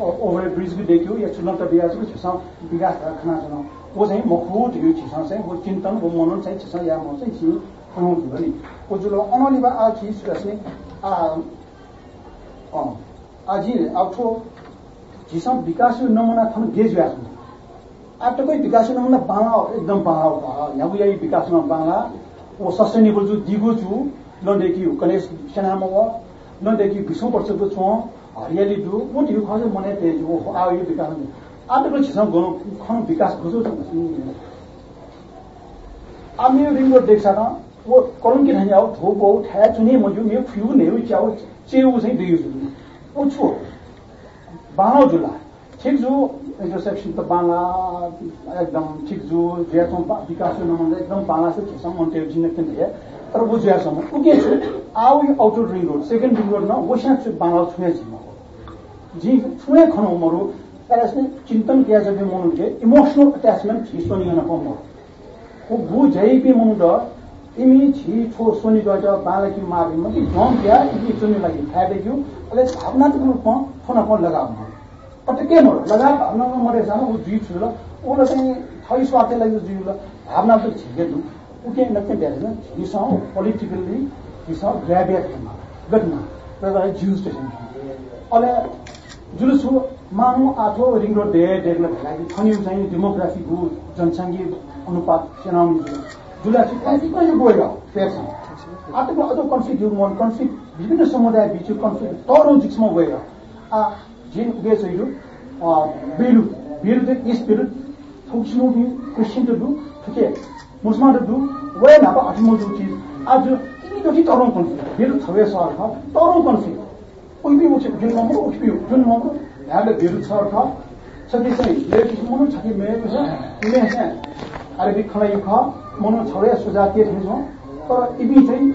ओभर ब्रिज भी देखियो या चुनाव त बिहा चाहिँ छिसँग विकास खाना छ वो चाहिँ मखु थियो छिसँग चाहिँ वो चिन्तन वो मनन चाहिँ छिसँग या म चाहिँ छिउ खानु थियो नि वो जुल अनलिबा आ चिज रस्ने आ अँ आजी आउठो झिसँग विकास नमुना थन गेज व्यास आफ्टर कोही विकास नमुना बाला एकदम बाला यहाँ यही विकासमा बाला वो सस्टेनेबल जो दिगो छु नदेखि गणेश सेनामा व नदेखि बिसौँ वर्षको छौँ हरियाली दु ढिउ खज मने ते जो आयो यो विकास आटको छिसँग गनो खन विकास खोजो छ आमी रिङ रोड देख्छ न वो कलम के ठानी आओ थो बो ठा चुने मजु मे फ्यु नेउ च्याउ चेउ चाहिँ दियो जुल ओ छु बानो जुला ठिक जो इंटरसेक्शन त बाला एकदम ठिक जो जेसम विकास नमन एकदम बाला से छिसम मन्टे जिने किन है तर वो जेसम उ के छु आउ यो outer ring road second ring road न वो छु बाला छुने जिम जी छुने खनो मरु तर यसले चिन्तन किया जब मनु के इमोशनल अटैचमेंट छि सोनी न पमो वो भू जई पे मनु द तिमी छि छो सोनी गज बालकी मारि म कि जम क्या कि चुन्ने लागि फाइदे क्यु अले भावनात्मक रूपमा फोन फोन लगाउनु पटक्कै मरो लगा भावनामा मरे जानु ऊ जीव छु ल उसलाई चाहिँ थै स्वार्थलाई यो जीवलाई भावनात्मक छिके दु उके नक्के बेरना हिसां पोलिटिकली हिसां ग्राबियत हेमा गदना प्रदा ज्यू स्टेशन अले जुलुसु मानु आठो रिङ रोड दे डेभलप लागि खनिउ चाहिँ डेमोग्राफीको जनसङ्ख्या अनुपात सेनाउनु जुल जुला चाहिँ कहिले गयो पेर्छ आटोको अझ कन्फ्लिक्ट यो मन कन्फ्लिक्ट विभिन्न समुदाय बिच कन्फ्लिक्ट तरो जिक्समा गयो आ जिन उगे चाहिँ बेलु बेलु चाहिँ इस बेलु थुक्सिनु बि क्रिस्चियन दु थुके मुस्लिम दु वे नापा अठमो दु चिज। आज जति तरो कन्फ्लिक्ट बेलु सर छ तरो कन्फ्लिक्ट उही उठे जुन नम्बर उठ्यो जुन नम्बर छ छ सके चाहिँ लेकिन मनो छ मेरो छ इमे चाहिँ अरबिक खलाई ख मनो छवे सुजातीय थिन्छौँ तर इबी चाहिँ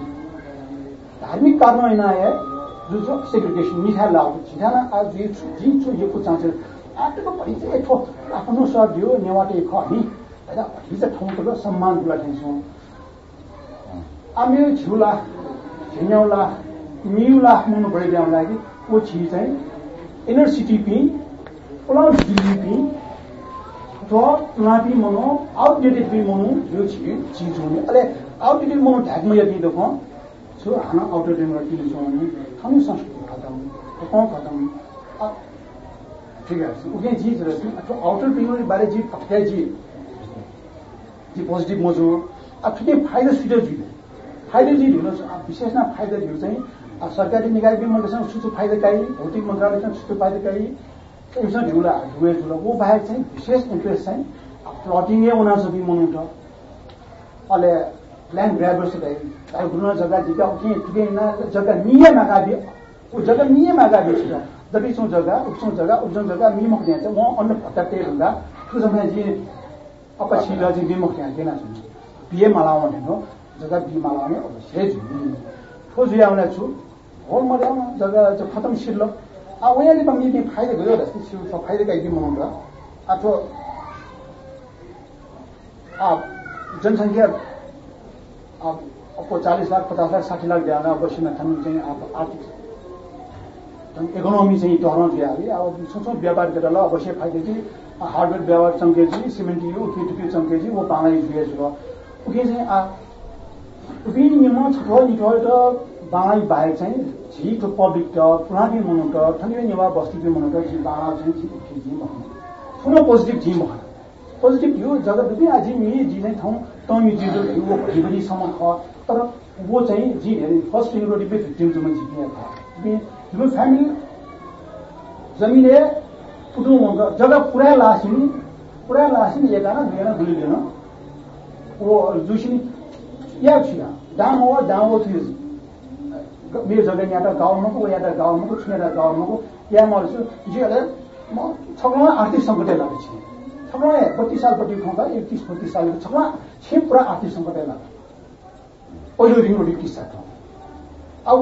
धार्मिक कारण होइन आए जो जो सेग्रिगेसन मिठा लाग्यो छिटाना आज यो जिन छु यो चाहन्छ आटोको परिचय ठो आफ्नो सर दियो नेवाटे ख नि होइन ठाउँको सम्मान दुला ठेन्छौँ झिउला झिन्याउला मिउला मुनु ओ छि चाहिँ dili pi to napi mono outdated pi mono yo chi chi jo ni ale outdated mono ढाक में यदि देखो सो हाना outdated में टी जो नि हम संस्कृति खत्म तो खत्म ठीक है उगे जी जरूरत है तो आउटर पिंगो बारे जी पक्का जी जी पोजिटिभ मजो अब ठिकै फाइदा सुविधा जी फाइदा जी ढिलो विशेष न फाइदा ढिलो चाहिँ सरकारी निकाय भी मण्डलसँग सुचो फाइदाकारी भौतिक मन्त्रालयसँग सुचो फाइदाकारी यसमा ढिउला ढुवे झुला ऊ बाहेक चाहिँ विशेष इन्ट्रेस्ट चाहिँ प्लटिङै उनीहरू मनाउँछ अहिले ल्यान्ड ताई घुर्न जग्गा जिका उठे जग्गा निये मागाबी ऊ जग्गा निये मागाबी छ दबिछौँ जग्गा उठ्छौँ जग्गा उठ्छौँ जग्गा मिमुख दिन्छ म अन्न भत्ता हुँदा ठु समय जी अपछि चाहिँ विमुख त्यहाँ दिन छु बिहे मालाउन ढेङ्गो जग्गा बिहे मालाउने अवश्य ठो जुयाउने छु होल मजामा जग्गा चाहिँ खतम सिर्लो आ उहाँले पनि मिटिङ फाइदा गयो जस्तै सिउ फाइदा काहीँ मनाउँदा अथवा जनसङ्ख्या अब चालिस लाख पचास लाख साठी लाख जान अब सिनाथान चाहिँ अब आर्थिक इकोनोमी चाहिँ दियो अरे अब सोचौँ व्यापार गरेर ल अवश्य फाइदा कि हार्डवेयर व्यवहार चम्केजी सिमेन्ट यो के टुके चम्केजी वो पाँगै जुए छु उके चाहिँ निठो त बाँडै बाहेक चाहिँ झिटो पब्लिक त पुरानै मनाउँछ ठन्डै नेवा बस्तीकै मनाउँछ झि बाँडा चाहिँ झिटो झिम ठुलो पोजिटिभ झिम भएन। पोजिटिभ थियो जगत पनि आज मिली जी नै ठाउँ तमी जिरो वो भरिभरिसम्म ख तर वो चाहिँ जी हेरे। फर्स्ट सिक्युरिटी पे भिक्टिम जुन झिपिया ख हिम्रो फ्यामिली जमिने पुटु जग्गा पुरा लासिनी पुरा लासिनी एकाना दुईजना दुईजना वो जुसिनी या छिया? दाम हो दाम हो थियो मेरो जग्गा यहाँ त गाउँमाको यहाँ त गाउँमाको छु यहाँ त गाउँमाको यहाँ म जिहरूले म आर्थिक सङ्कटै लाग्छ छक्रमा बत्तिस सालपट्टि खुवाउँदा एकतिस बत्तिस साल छक्रमा छे पुरा आर्थिक सङ्कटै लाग्छ पहिलो रिङ किस्सा छ अब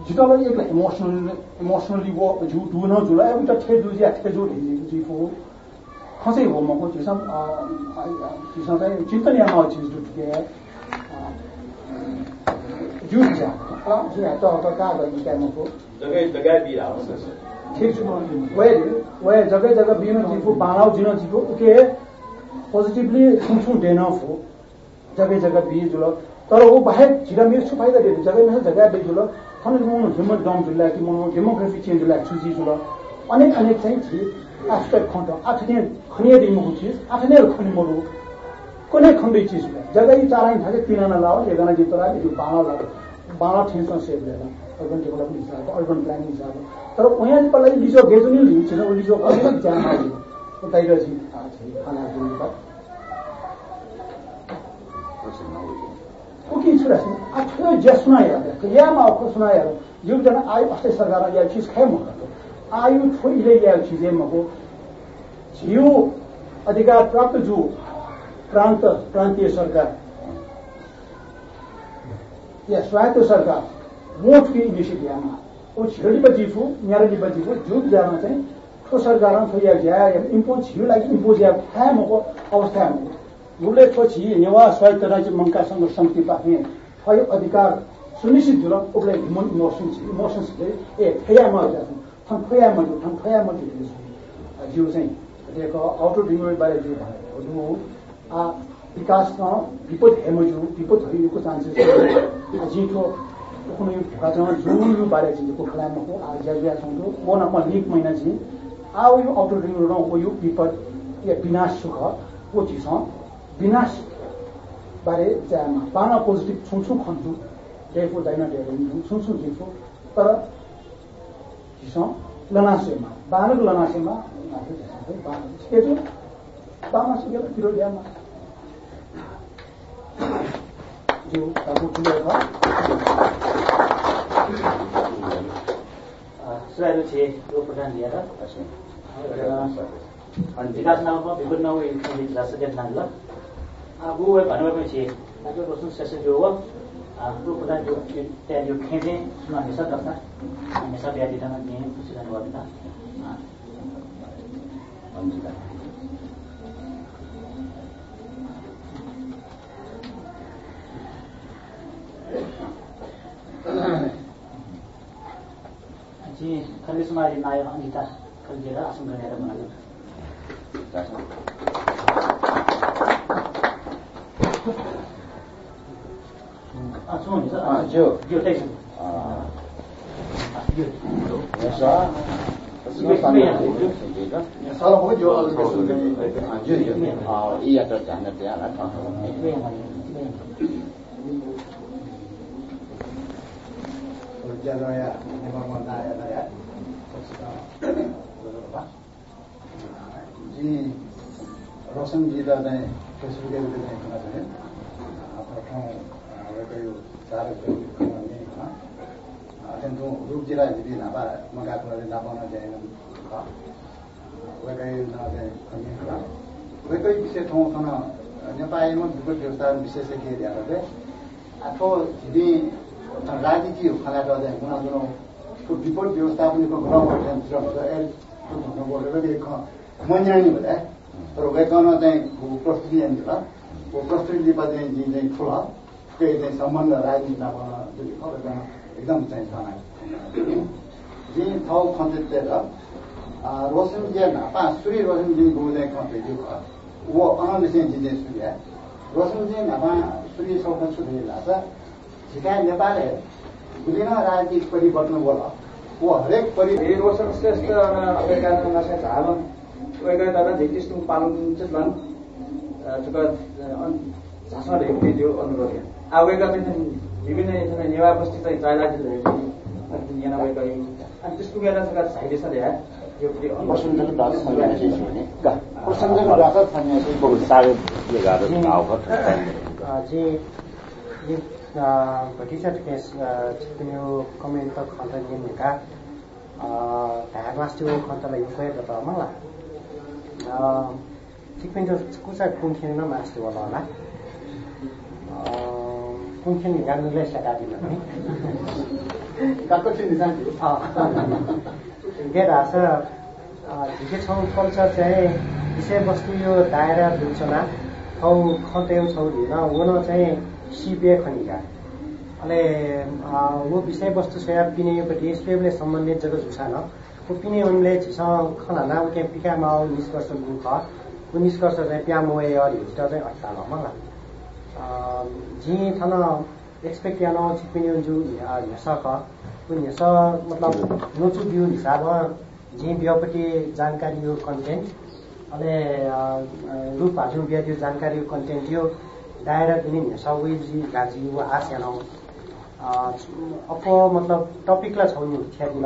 झिटोलाई एकलाई इमोसनल इमोसनली वो झु डु न झुला एउटा ठे जुजी ठे जो जिफो खसै हो मको चिसम चिसम चाहिँ चिन्तन यहाँ चिज जुट जुट जा 好，现在到到干个一概么不？这个这个比啊，是是。ठिक छु वए वए जग्गै जग्गा बिनो जिफु बालाउ जिनो जिफु के पोजिटिभली छुङछुङ डेन फु जग्गै जग्गा बि जुल तर वो बाहेक झिरा मेरो छु फाइदा दिनु जग्गै मेरो जग्गा बे जुल थन मनो ह्युमन डाउन जुल कि मनो डेमोग्राफी चेन्ज ला छु जी जुल अनेक अनेक चाहिँ छि एस्पेक्ट खन्ट आठने खनिया दिमुको चिज आठने खनि मरु कुनै खण्डै चिज जग्गा यी चाराइ थाके पिनाना लाओ एगना जितरा यो बाला लाग्यो बाह्र ठेसमा सेभ लिएर अर्बन डेभलपमेन्ट हिसाबको अर्बन प्लानिङ हिसाबको तर उहाँ पहिला लिजो गेजुनी लिन्छ लिजो अलिक ज्यादा लियो उताइर चाहिँ खाना उकी छुरा आठो जे सुनाएर यामा आपको सुनाएर यो जना आयु अस्ते सरकार या चीज खे मको आयु छोइले या चीजें मको। जियो अधिकार प्राप्त जो प्रांत प्रांतीय सरकार या स्वायत्त सरकार मोठ की इनिसिएटिभमा ओ छिडी बजीफु न्यारली बजीफु जुट जामा चाहिँ ठो सरकार ठो या ज्या इम्पोज छिउ लागि इम्पोज या थाहा मको अवस्था हो। गुले ठो छि नेवा स्वायत्त राज्य मंकासँग समिति पाख्ने थयो अधिकार सुनिश्चित जुल ओकले ह्युमन इमोसन्स इमोसन्सले ए थया म थन थया म थन थया म जिउ चाहिँ देखो आउटर रिमोट बारे जिउ भन्नु आ विकासमा विपद हेमजु विपद हरियोको चान्सेस जिठो कुनै भुकासँग जुन बारे चाहिँ को खलामा को आ ज्याज्या छौँ वो नमा लिक महिना चाहिँ आ यो रिङ रोड यो विपद या विनाश सुख को चिज विनाश बारे चाहिँ पाना पोजिटिभ छुछु खन्छु डेफो दैन डेफो छुछु जिछु तर झिसौँ लनासेमा बालक लनासेमा tidur di aman. जो यो प्रदान लिएर विकास नाममा विभिन्न सचेत नाम ल गु भनेपछि आजको रोशन सेसन जो हो प्रदान जो त्यहाँ जो खेचे सुना हमेशा दस्ता हमेशा ब्याजी ठाउँमा दिए खुसी 지 카리스마리 나이 합니다. 그제가 아승간에 여러분 다시 아, 좀 이제 아, 저. 저 택시. 아. 아, 저. 그래서 지금 상황이 이제가 사람 보고 저 알고 있어요. 아, 저. 아, 이야기가 안 돼야 알아. 네. jaloya nimamondaya daya kutsuka ji rosam ji da daya kesu ge de ne kana daya apra kan ave ko yu sare ko yu kana ne ha aten do rup ji la ji bi na ba ma ga ko la ba na jaya ha ave ko yu na de kami ka ave ko yu se thong kana ne pa yu mo bi ko de sa bi se se ge ya de ato ji राजनीति खाना गर्दा उनीहरू विपद व्यवस्थापनको भन्नुपर्ने मन्यानी हुँदा तर गइकन चाहिँ प्रस्तुति वो प्रस्तुति चाहिँ जी चाहिँ ठुलो केही चाहिँ सम्बन्ध राजनीति नभन एकदम चाहिँ छ जी ठाउँ खन्चेर रोशन जे नापा सूर्य रोशन जी गु चाहिँ खन्चे वो अनन्द सिंह जी चाहिँ सूर्य रोशन जी नापा सूर्य सौख सूर्य लाग्छ झिका नेपाल बुझिन राजनीतिक परिवर्तन बोला वो हरेक परि Roshan Shrestha America nasa calon mereka karena jadi itu paling cepat juga झाँसमा भेट्ने त्यो अनुरोध अब गएका चाहिँ विभिन्न यसमा नेवा बस्ती चाहिँ चाहिँ यहाँ गएका अनि त्यसको बेला चाहिँ साइडे छ ल्या यो प्रसङ्गले दास छान्ने भने प्रसङ्गले दास छान्ने चाहिँ बहुत सारे ये गाह्रो आवत जी। जी भटिसा केस छिप्पियो कमेन्ट त खन्त निका ढाडमास्टियो खन्तलाई युफै त मलाई छिप्पिन्टो कुचा कुङ्खेन मास्टियो होला होला? कुङ्खेन गान्नुलाई सकादिन है। गएको छु नि के ढाँछ झिके छौँ कल्चर चाहिँ विषयवस्तु यो दायरा दुल्छना हौ खतेउ छौ ढिन हुन चाहिँ सिपिए खनिका अले वो विषयवस्तु से पिनेपट्टि स्वेबले सम्बन्धित जगह झुसान। पिने उनले छिसँग खना के पिकामा निष्कर्ष गुख वो निष्कर्ष चाहिँ प्यामोए अरि हिस्टा चाहिँ अट्टाल मलाई झी थन एक्सपेक्ट यानो छिपिने जु हेसक उन मतलब नोचु बिउ हिसाब झी बिहापट्टि जानकारी यो कन्टेन्ट अनि रूप हाजु बिहा त्यो जानकारी यो कन्टेन्ट यो। दायरा दिने हेस उयो जी गाजी वो आस यानो। अप्पो मतलब टपिकलाई छाउने ख्यातिल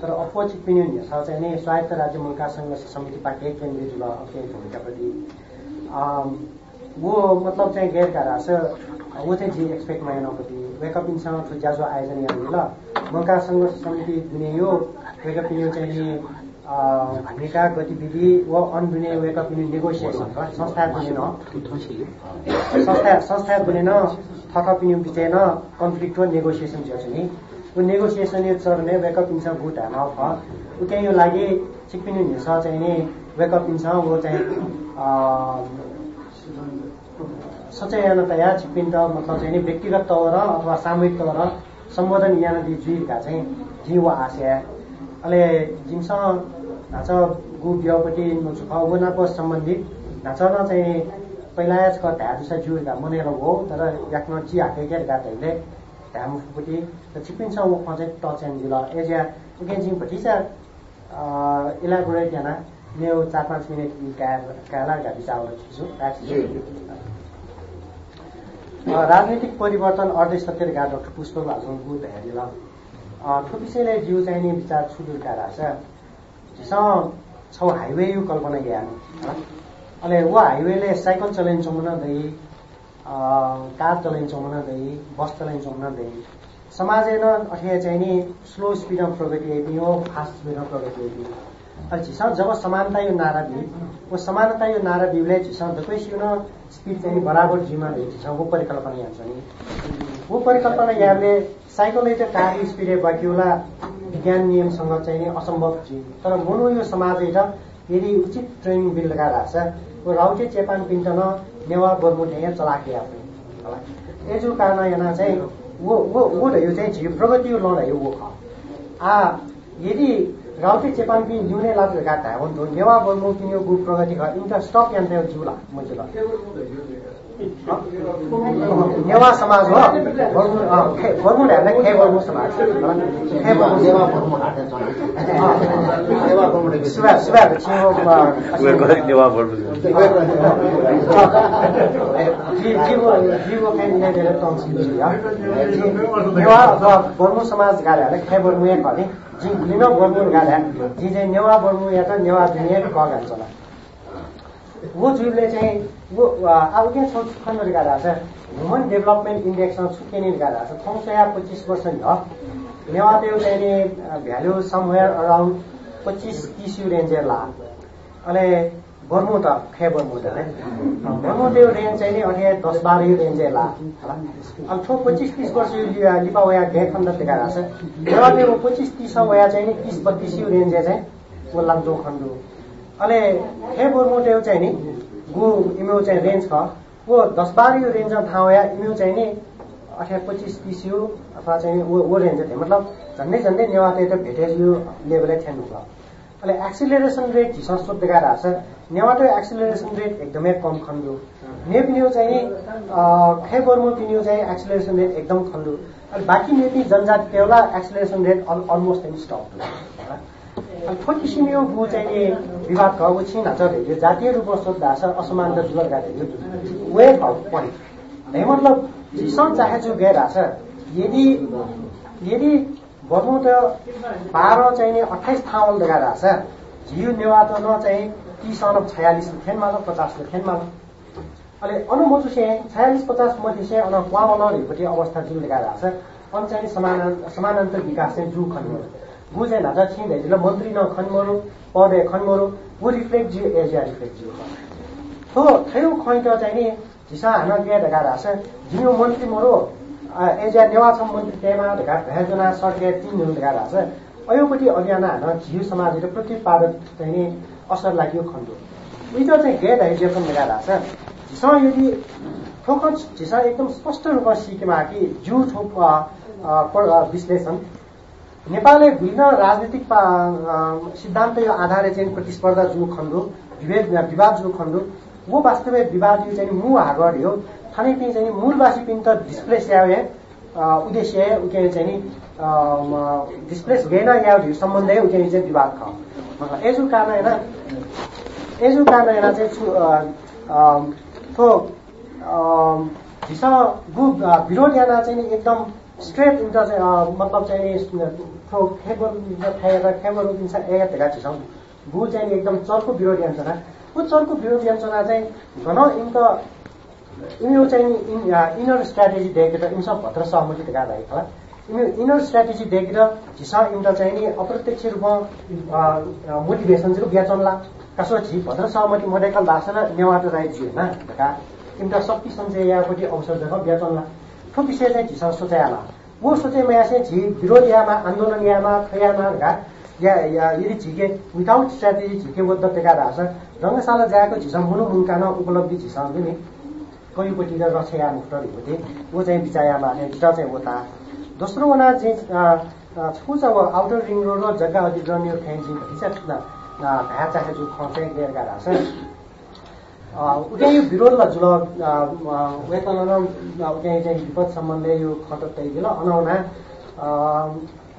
तर अप्पो चिप्पिने हेस चाहिँ नि स्वायत्त राज्य मुलका सङ्घ समिति पार्टी केन्द्रीय जुल केही भूमिकाप्रति वो मतलब चाहिँ गैर कारस वो चाहिँ जी एक्सपेक्ट मायनपट्टि वेकअप इनसँग ठु ज्याजो आयोजना यहाँ ल। मुलका सङ्घ समिति दुने यो। वेकअप इन चाहिँ भूमिका गतिविधि व अनबुने वेकअप इन नेगोसिएसन संस्था बुनेन संस्था संस्था बुनेन थका पिन्यु बिचेन कन्फ्लिक्ट व नेगोसिएसन छ नि ऊ नेगोसिएसन यो चर्ने वेकअप इन्छ गुट हामा फ ऊ त्यही यो लागि सिक्पिनु चाहिँ नि वेकअप इन्छ वो चाहिँ सचेतनतया छिप्पिन त मतलब चाहिँ नि व्यक्तिगत तौर अथवा सामूहिक तौर सम्बोधन यहाँ जुइका चाहिँ जिउ आशय। अहिले जिमसँग नाच गु बिहापट्टि वनाको सम्बन्धित नाचन चाहिँ पहिला क धा जुर्गा मनेर हो तर याक्न ची हाके के गा तैले धा फुटी त चिपिन छ वो खजे टचेन दिला एजा उकेन जिङ भटिसा इलाबोरेट याना नेउ चार पाँच मिनट काला गा बिचाउ छु राजनीतिक परिवर्तन अर्धे सत्य गा डाक्टर पुष्प भाजन गु हेरिला। विषयले जिउ चाहिने विचार छुटुका रहेछ। छौ हाइवे यु कल्पना ज्ञान અને वो हाइवेले साइकल चलाइन्छौँ मनदै कार चलाइन्छौँ मनदै बस चलाइन्छौँ मनदै समाजेन अठे चाहिँ नि स्लो स्पिडमा प्रगति आइदियो हो फास्ट स्पिडमा प्रगति आइदियो। अनि झिसा जब समानता यो नारा बिउ वो समानता यो नारा बिउले झिसा धकै सिउन स्पिड चाहिँ बराबर जिमा भए झिसा वो परिकल्पना यहाँ छ नि। वो परिकल्पना यहाँले साइकलले चाहिँ कार स्पिडे बाँकियोला ज्ञान नियमसँग चाहिँ नि असम्भव छ तर मनो यो समाज यदि उचित ट्रेनिङ बिल लगाएर राउटे चेपान पिन्टन नेवा बोर्मुटे चलाके आफै एजु कारण यहाँ चाहिँ वो वो वो ढयो चाहिँ झिउ प्रगति है वो। आ यदि राउटे चेपान पिन जिउने लाग्छ गाता हुन्थ्यो नेवा बोर्मु किन्यो गु प्रगति घर इन्टर स्टप यान्थ्यो जिउला मजुला। नेवा समाज हो। बर्मुडहरूलाई खे बर्मु समाज। छिङो जीवो नेवा अथवा बर्मु। समाज खे बर्मु एक भने जी लिन बर्मु गाड्या जी चाहिँ नेवा बर्मु या त नेवा दुनियाँ कगान्छ वो जुले चाहिँ अब के छ खण्ड गरेको छ ह्युमन डेभलपमेन्ट इन्डेक्समा छुट्टिने गरेको छ ठाउँ सय पच्चिस पर्सेन्ट हो नेवादेव चाहिँ नि भ्यालु समवेयर अराउन्ड पच्चिस तिस यु रेन्ज ला अनि बर्मु त खे बर्मु त बर्मु त्यो रेन्ज चाहिँ नि अठे दस बाह्र यु रेन्ज ला अनि ठो पच्चिस तिस वर्ष यो लिपा वया घे खण्ड देखाएको छ। नेवादेव पच्चिस तिस वया चाहिँ नि तिस बत्तिस यु रेन्ज चाहिँ वो लाग्दो खण्डु અને हे बोर्मुटेउ चाहिँ नि गु इम्यु चाहिँ रेन्ज ख वो दस बाह्र यो रेन्जमा थाहा भयो इम्यु चाहिँ नि अठार पच्चिस तिस यु अथवा चाहिँ वो रेन्ज थियो। मतलब झन्डै झन्डै नेवाते त भेटेर यो लेभलै थिएन छ अहिले एक्सिलेरेसन रेट झिसा सोध्दै गएर छ नेवाटो एक्सिलेरेसन रेट एकदमै कम खन्डु नेपिन्यू चाहिँ खे पिन्यु चाहिँ एक्सिलेरेसन रेट एकदम खन्डु अनि बाँकी नेपी जनजाति बेला एक्सिलेरेसन रेट अलमोस्ट स्टप ठोट किसिमको गु चाहिँ विवाद भयो छिन हजुर जातीय रूपमा सोद्धा छ असमानता जुल गाड्यो वे भाउ पोइन्ट है मतलब झिसन चाहे जो छ यदि यदि भन्नु त बाह्र चाहिँ नि अठाइस ठाउँ देखाइरहेको छ। झिउ नेवातो न चाहिँ तिस अनब छयालिस खेनमा ल पचास खेनमा अहिले अनुमोचु से छयालिस पचास मध्ये से अन क्वा अनपट्टि अवस्था जुन देखाइरहेको छ अनि चाहिँ समान समानान्तर विकास चाहिँ जु खन्नु बुझेन झ छिँदैছিল मन्त्री न खनमरु पदे खनमरु वो रिफ्लेक्ट जियो एजिया रिफ्लेक्ट जियो तो थयो खैट चाहिँ नि झिसा हान गे ढका रास जियो मन्त्री मरो एजिया नेवा छ मन्त्री तेमा ढका भेजना सर्के तीन जुन ढका रास अयोपट्टि अभियान हान झियो समाज र प्रतिपादक चाहिँ नि असर लाग्यो खण्डो। उयो चाहिँ गेट हाइजे पनि ढका रास झिसा यदि फोकस झिसा एकदम स्पष्ट रूपमा सिकेमा कि जु ठोप विश्लेषण। नेपालले विभिन्न राजनीतिक सिद्धान्त यो आधारे चाहिँ प्रतिस्पर्धा जो खण्डु विभेद विवाद जो खण्डु वो वास्तव विवाद यो चाहिँ मु हागड हो थाने पिँ चाहिँ मूलवासी पिन त डिस्प्लेस या उद्देश्य उके चाहिँ डिस्प्लेस गएन या सम्बन्ध उके चाहिँ विवाद ख यसो कारण होइन यसो कारण होइन चाहिँ थो गु विरोध याना चाहिँ एकदम स्ट्रेट चाहिँ मतलब चाहिँ खेबर खाएर खेबर दिन्छ एक भेगा छिसौँ। भू चाहिँ एकदम चर्को विरोधी अञ्चना ऊ चर्को विरोधी अञ्चना चाहिँ घन इन्क इन्यो चाहिँ इनर स्ट्राटेजी देखेर इन्स भद्र सहमति भएको होला। इन्यो इनर स्ट्राटेजी देखेर झिस इन्ट चाहिँ नि अप्रत्यक्ष रूपमा मोटिभेसन चाहिँ बेचनला कसो छि भद्र सहमति मोडेकल दास र नेवाटो राई जी होइन ढका। इन्ट शक्ति सञ्चय यहाँपट्टि अवसर देख बेचनला ठो विषय चाहिँ झिस सोचाइला वो सोचे मैं ऐसे झी विरोध यामा आन्दोलन यामा खयामा या यदि झिके विदाउट स्ट्राटेजी झिके वद्ध टेका छ रङ्गशाला जाएको झिसा मुनु मुन्कान उपलब्धि झिसा नि कहिपट्टि र मुक्टर हुँदै वो चाहिँ बिचायामा भित्र चाहिँ होता दोस्रो वना चाहिँ छु छ आउटर रिङ रोड र जग्गा अधिग्रहण यो चाहिँ भन्छ भ्या चाहे जो खै लिएर गएर छ उठ्याइ यो विरोध जुल वेतन उठ्याइ चाहिँ विपद सम्बन्धी यो खटक तैदिल अनाउना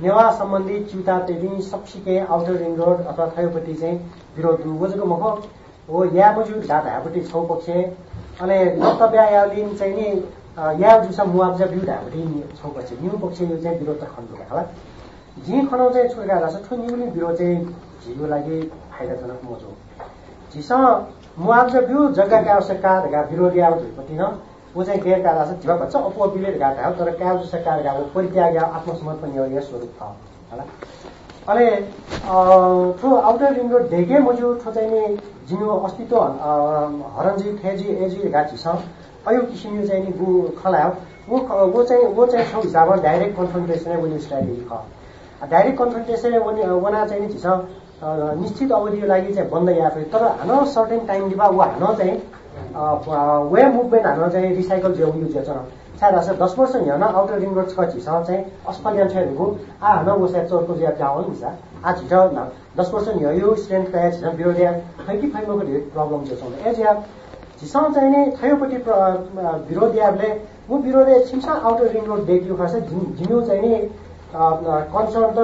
नेवा सम्बन्धी चिउता तेदि सबसिके आउटर रिङ रोड अथवा थयोपट्टि चाहिँ विरोध वजको मख हो या मजु ढाट हापट्टि छौ पक्ष अनि नर्तव्य यालिन चाहिँ नि या जुसा मुआब्जा बिउ ढापट्टि छौ पक्ष न्यु पक्ष यो चाहिँ विरोध त खन्नु होला। झि खनाउ चाहिँ छुर्का रहेछ ठु न्युली विरोध चाहिँ झिको लागि फाइदाजनक मजो झिसँग मुआब्जा बिउ जग्गाका आवश्यकता विरोधी आउँछ भएपछि न ऊ चाहिँ गैर छ। झिवा भन्छ अपविलेट घाटा हो तर जस्तो कार्य हो परित्याग आत्मसमर्पण यो स्वरूप छ। होला। अहिले ठो आउटर रिङ रोड ढेके मुजु ठो चाहिँ नि जिम्रो अस्तित्व हरनजी थेजी एजी घाँची छ। अयो किसिमले चाहिँ नि गु खलायो। वो वो चाहिँ वो चाहिँ छौ हिसाबमा डाइरेक्ट कन्फ्रन्टेसन उनी स्ट्राटेजी ख डाइरेक्ट कन्फ्रन्टेसन वना चाहिँ नि छ? निश्चित अवधिको लागि चाहिँ बन्द या तर हान सर्टेन टाइम दिवा वा हान चाहिँ वे मुभमेन्ट हाम्रो चाहिँ रिसाइकल जो युज गर्छ सायद असर दस वर्ष हिँड्न आउटर रिङ रोड छ छिस चाहिँ अस्पताल छेहरूको आ हान वो सायद चोरको जिया जाओ नि सा आ छिट दस वर्ष हिँड्यो यो स्ट्रेन्थ कया छिस बिरोडिया फैकी फैलोको धेरै प्रब्लम छ छ। एज या झिसँग चाहिँ नि थयोपट्टि विरोधियाहरूले म विरोधी छिम्सा आउटर रिङ रोड देखियो खास झिम्यु चाहिँ नि कन्सर्न त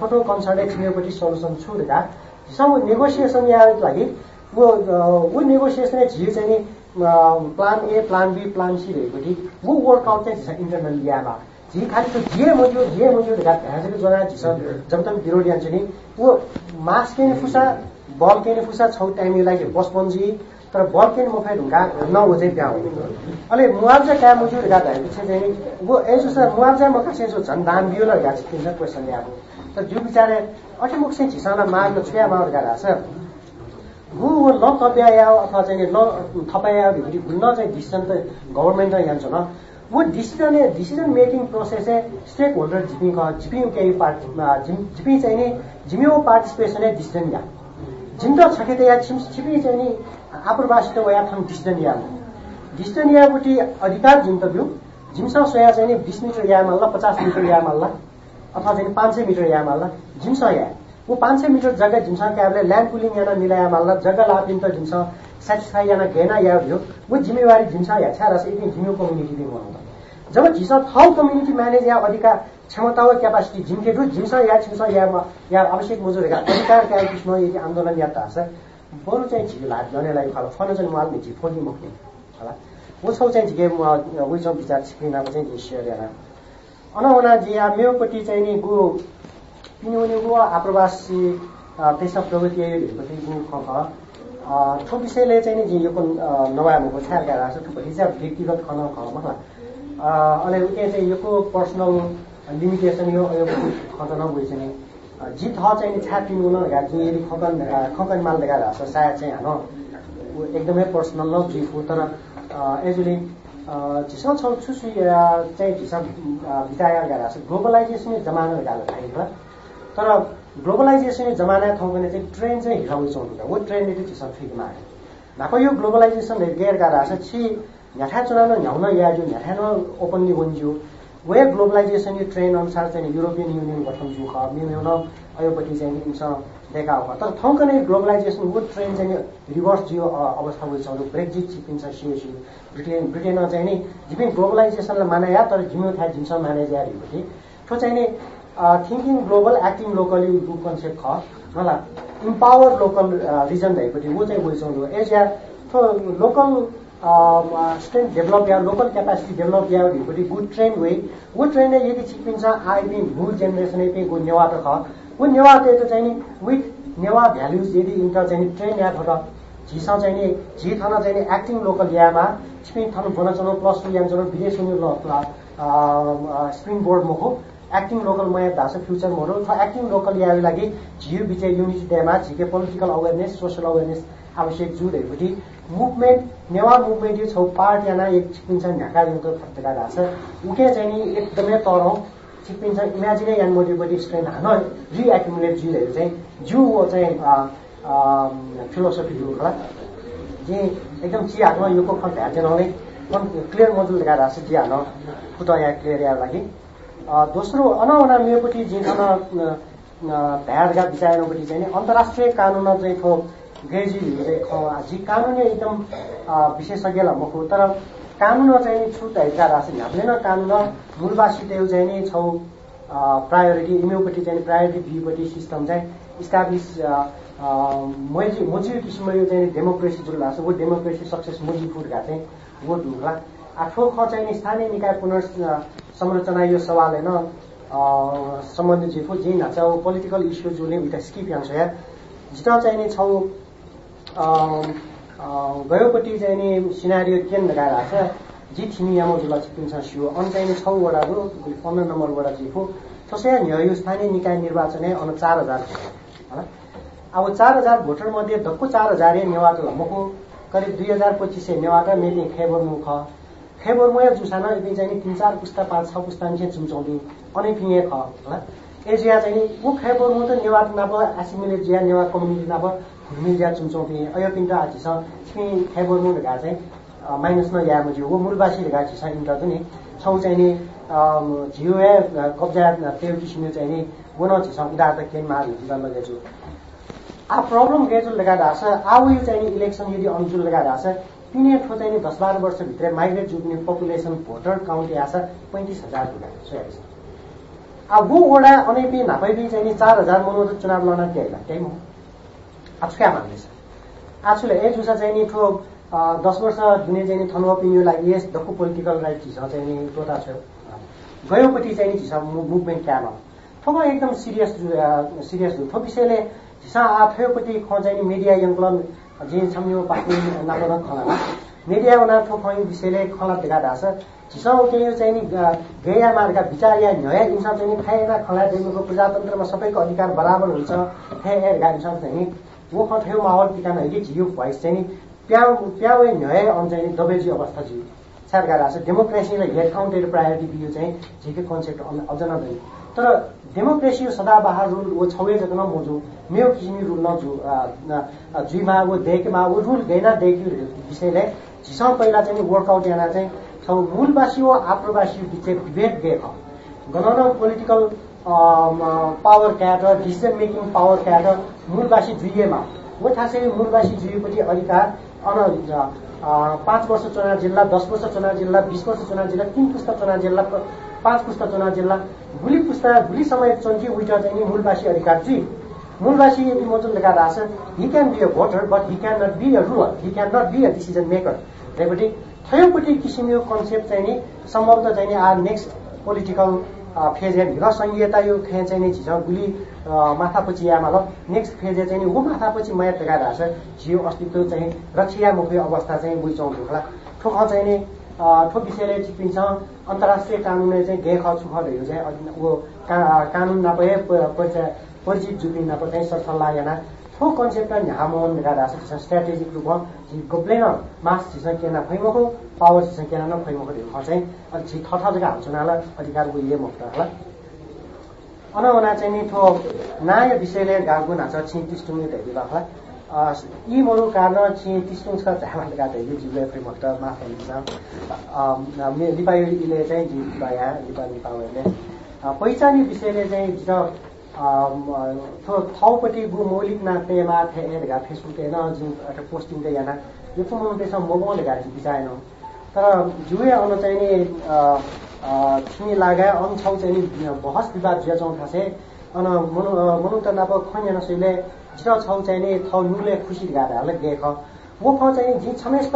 फोटो कन्सर्न छिम्योपट्टि सल्युसन छु ढा झिसँग नेगोसिएसन या लागि वो वो नेगोसिएसन झियो चाहिँ नि plan A plan B plan C रहेपछि वो वर्कआउट चाहिँ इन्टरनल ल्यामा झि खालि त्यो झिए मज्यो झिए मज्यो ढाँचेको जना झिस जब विरोधी आन्छ नि वो मास के फुसा बल के फुसा छौ टाइम लागि बसपन्जी तर बल के मुफे ढुङ्गा न हो चाहिँ त्यहाँ हो अहिले मुआवजा क्या मुजु ढुङ्गा भएपछि चाहिँ वो एजो सर मुआवजा म कसै जो झन् दाम बियो ल ढुङ्गा छिप्पिन्छ क्वेसन ल्याएको तर जो बिचारे अठे चाहिँ झिसालाई मार्न छुया मार ढुङ्गा रहेछ गु न तब्याया अथवा चाहिँ न थपाया भित्री न चाहिँ डिसिजन त गभर्मेन्ट जान्छ न वो decision decision making process stakeholder GP जिपी केही पार्टी जिपी चाहिँ नि जिम्यो पार्टिसिपेसन डिसिजन या जिम त छके या छिम छिपी चाहिँ नि आप्रवासित या थम डिसिजन या डिसिजन यापट्टि अधिकार जिम त बिउ जिमसँग सोया चाहिँ नि बिस मिटर या मल्ला पचास मिटर या मल्ला अथवा चाहिँ पाँच सय मिटर या मल्ला जिमसँग या वो पाँच सय मिटर जग्गा झिन्छ क्याबले ल्यान्ड पुलिङ याना मिलाया माल्ला जग्गा लापिन त झिन्छ सेटिस्फाई याना घेना या भयो। वो जिम्मेवारी झिन्छ या छ्या रस एक झिम्यो कम्युनिटी दिनु आउँदा जब झिस थौ कम्युनिटी म्यानेज या अधिकार क्षमता व क्यापासिटी रु झिन्छ या छिन्छ या या आवश्यक मजुर अधिकार क्या किसिम यदि आन्दोलन या त हाँस बरु चाहिँ झियो लाट गर्नेलाई खाल फन चाहिँ माल झि फोनी मुख्ने होला वो छौ चाहिँ झिके उयो चाहिँ विचार छिक्रिनाको चाहिँ याना। अनहुना जी मेरोपट्टि चाहिँ नि गो किनभने वो आप्रवासी पेसा गु ख ठो विषयले चाहिँ नि यो नभएको छ्यारका राख्छ ठुपट्टि चाहिँ व्यक्तिगत खन ख अनि त्यहाँ चाहिँ यो पर्सनल लिमिटेसन यो खत नभए चाहिँ जित ह चाहिँ छ्यापिनु न जो यदि खकन खकन माल देखा छ सायद चाहिँ हाम्रो एकदमै पर्सनल न जिफ तर एजुली झिसँग छौ छुसु चाहिँ झिसँग बिताया गएर ग्लोबलाइजेसन जमाना गालो खाइन्छ तर ग्लोबलाइजेसन जमाना ठाउँ भने चाहिँ ट्रेन चाहिँ हिलाउँछ हुन्छ वो ट्रेनले चाहिँ चिसो फिकमा आयो नाको यो ग्लोबलाइजेसन गेर गाह्रो छ छि न्याठा चुनाव या जो न्याठा न ओपनली बन्जियो वे ग्लोबलाइजेसन यो ट्रेन अनुसार चाहिँ युरोपियन युनियन गठन जुख मिउन अयोपट्टि चाहिँ देखा हो तर थौक नै ग्लोबलाइजेसन वो ट्रेन चाहिँ रिभर्स जियो अवस्था हुन्छ ब्रेक्जिट छिपिन्छ सिएसी ब्रिटेन ब्रिटेनमा चाहिँ नि जिपिङ ग्लोबलाइजेसनलाई मानाया तर जिम्यो थाहा जिन्छ माने जारी ठो चाहिँ नि thinking global acting locally book concept ख होला इम्पावर लोकल रिजन भएपछि वो चाहिँ बुझ्छौँ एज या लोकल स्ट्रेन्थ डेभलप या लोकल क्यापासिटी डेभलप या भएपछि गुड ट्रेन वे वो ट्रेन यदि छिपिन्छ आइपी भुल जेनेरेसन यदि गो नेवा त ख वो नेवा त चाहिँ नि विथ नेवा भ्याल्युज यदि इन्टर चाहिँ ट्रेन या थोर झिसा चाहिँ नि झि थन चाहिँ नि एक्टिङ लोकल यामा स्प्रिङ थन भन चलो प्लस टू यान चलो विदेश स्प्रिङ बोर्ड मखो एक्टिङ लोकल मया धास फ्युचर मोडल अथवा एक्टिङ लोकल याको लागि झियो विजय युनिटी डेमा झिके पोलिटिकल अवेरनेस सोसियल अवेरनेस आवश्यक जुडहरूपट्टि मुभमेन्ट नेवा मुभमेन्ट यो छौ पार्ट याना एक छिपिन्छ ढाका युको फर्तका रहेछ। उके चाहिँ नि एकदमै तरौँ छिपिन्छ इमेजिने यान मोटिपट्टि स्ट्रेन हान रिएक्युमुलेट जुहरू चाहिँ जु चाहिँ फिलोसफी जु होला। जे एकदम चिहामा यो खन ध्यान जनाउने क्लियर मोजुल देखा रहेछ चिहान फुट यहाँ क्लियर या लागि। दोस्रो अनावना मेपट्टि जिन भ्याडका विचारपट्टि चाहिँ अन्तर्राष्ट्रिय कानुन चाहिँ थो चाहिँ ख जी कानुनी एकदम विशेषज्ञलाई मुखु तर कानुन चाहिँ छुट तरिका राशि न कानुन मूलवासी त्यो चाहिँ नि छौ प्रायोरिटी इमेपट्टि चाहिँ प्रायोरिटी बीपट्टि सिस्टम चाहिँ इस्टाब्लिस मोजी मोजी किसिमको यो चाहिँ डेमोक्रेसी जुन लाग्छ वो डेमोक्रेसी सक्सेस मोजी फुडका चाहिँ वो ढुङ्ला आठो ख चाहिँ स्थानीय निकाय पुनर्संरचना यो सवाल होइन सम्बन्धित जिफो जे नाच पोलिटिकल इस्यु जुन उता स्किप यान्छ या जिता चाहिँ नि छौ गयोपट्टि चाहिँ नि सिनारी केन लगाएर छ जी थिमी यामो जुला छिपिन्छ सियो। अन चाहिँ नि छौवटा गो पन्ध्र नम्बरबाट जिफो तसै यो स्थानीय निकाय निर्वाचन अन चार हजार अब चार हजार भोटर मध्ये धक्को चार हजार नेवाट मको करिब दुई हजार पच्चिस सय नेवाट मेली खेबर मुख खेबर मुया जुसान यदि चाहिँ तिन चार पुस्ता पाँच छ पुस्ता चाहिँ चुम्चाउँदी अनि फिए ख एजिया चाहिँ ऊ खेबर मु त नेवाट नाप आसिमिले जिया नेवा कम्युनिटी नाप घुर्मी जिया चुम्चाउँदी अयो पिन्ट आछि छ छि खेबर मु ढगा चाहिँ माइनस न मुजि वो मूलवासी ढगा छि छ इन्टर नि छौ चाहिँ नि झियो कब्जा त्यो किसिमले चाहिँ नि छि छ उदाहरण केन मार लगेछु आ प्रब्लम गेजुल लगाइरहेको छ आउ यो चाहिँ इलेक्सन यदि अनुजुल लगाइरहेको छ तिनी ठो चाहिँ दस बाह्र वर्षभित्र माइग्रेट जुग्ने पपुलेसन भोटर काउन्ट छ पैँतिस हजार सोयाबिस अब वो वडा अनैपि नापैपि चाहिँ नि चार हजार मनोरथ चुनाव लड्न होइन त्यही म आज क्या मान्दैछ? आजले ए जुसा चाहिँ नि ठो दस वर्ष दिने चाहिँ नि थनो लागि यस दक्कु पोलिटिकल राइट छ चाहिँ नि टोटा छ। गयोपट्टि चाहिँ नि छ मुभमेन्ट क्या थोमा एकदम सिरियस सिरियस थो विषयले झिसा आफैपट्टि खजाइनी मिडिया यङ्क्लन जे पार्टी नाम खला मिडिया उना ठो खै विषयले खला देखा ढास झिसा के चाहिँ नि गया मार्का विचार या नयाँ इन्सान चाहिँ नि खाएन खला दिनुको प्रजातन्त्रमा सबैको अधिकार बराबर हुन्छ हेर्गा इन्सान चाहिँ वो खथ्यो माहौल टिका नहेरी झियो भोइस चाहिँ नि प्याउ प्याउ नयाँ अन चाहिँ नि दबेजी अवस्था झियो सार गाह्रो छ डेमोक्रेसीलाई हेड काउन्टेड प्रायोरिटी दियो चाहिँ झिके कन्सेप्ट अझ नभए तर डेमोक्रेसी सदाबहार रुल वो छवे जगन मोजु मेयो किसिमी रुल न जु जुइमा वो देकमा वो रुल गएन देखि विषयले झिस पहिला चाहिँ वर्कआउट याना चाहिँ छौ मूलवासी हो आप्रवासी बिच डिबेट गएको। गणन पोलिटिकल पावर क्याट डिसिजन मेकिङ पावर क्याट मूलवासी जुइएमा। वो थाहा मूलवासी जुइएपछि अधिकार अन पाँच वर्ष चुनाव जिल्ला दस वर्ष चुनाव जिल्ला बिस वर्ष चुनाव जिल्ला तिन पुस्ता चुनाव जिल्ला पाँच पुस्ता चुनाव जिल्ला भोलि पुस्ता भोलि समय चन्की उइटा चाहिँ नि मूलवासी अधिकार जी मूलवासी यदि मोचन लेखा रहेछ he can be a voter but he can not be a ruler he can not be a decision maker त्यहीपट्टि थयोपट्टि किसिमको कन्सेप्ट चाहिँ नि सम्भवतः चाहिँ नि आर नेक्स्ट पोलिटिकल फेज र सङ्घीयता यो खे चाहिँ नि झिझ गुली माथापछि आमा ल नेक्स्ट फेज चाहिँ नि ऊ माथापछि मया देखाइरहेको छ झियो अस्तित्व चाहिँ रक्षिया मुख्य अवस्था चाहिँ बुझाउँछु होला। ठोक चाहिँ नि ठो विषयले चिपिन्छ अन्तर्राष्ट्रिय कानुनले चाहिँ गे खुखहरू चाहिँ वो कानुन नपए परिचय परिचित जुपी नप चाहिँ सरसल्लाह याना ठो कन्सेप्ट हामोन गाडा स्ट्राटेजिक रूपमा। गोप्लेन मास छिस केना फैमको पावर छिस केना न फैमको चाहिँ अनि छि थठ जग्गा हाल्छुनाला अधिकार बुझिए मुक्त होला अनवना चाहिँ नि ठो नाय विषयले गागु नाच छि तिस्टुङ धेरै बाखला यी मरु कारण झामाले गाते यो जिउले फ्रेमवर्क माफ हुन्छ। लिपायुले चाहिँ जिया लिपा लिपाहरूले पहिचानी विषयले चाहिँ थाउपट्टि गु मौलिक हेरेगा फेसबुक होइन जिउ पोस्टिङ चाहिँ यहाँ यो चाहिँ त्यसमा मोमोले गाडी बिचाएन तर जुए अन चाहिँ नि छिनी लागा अन छौ चाहिँ नि बहस विवाद जुया चाउँ खासे अन मनु मनु त नाप खैन सैले जिरो छौ चाहिँ नि थौ नुले खुसी गाडा हाल देख वो फ चाहिँ जी छमेस्त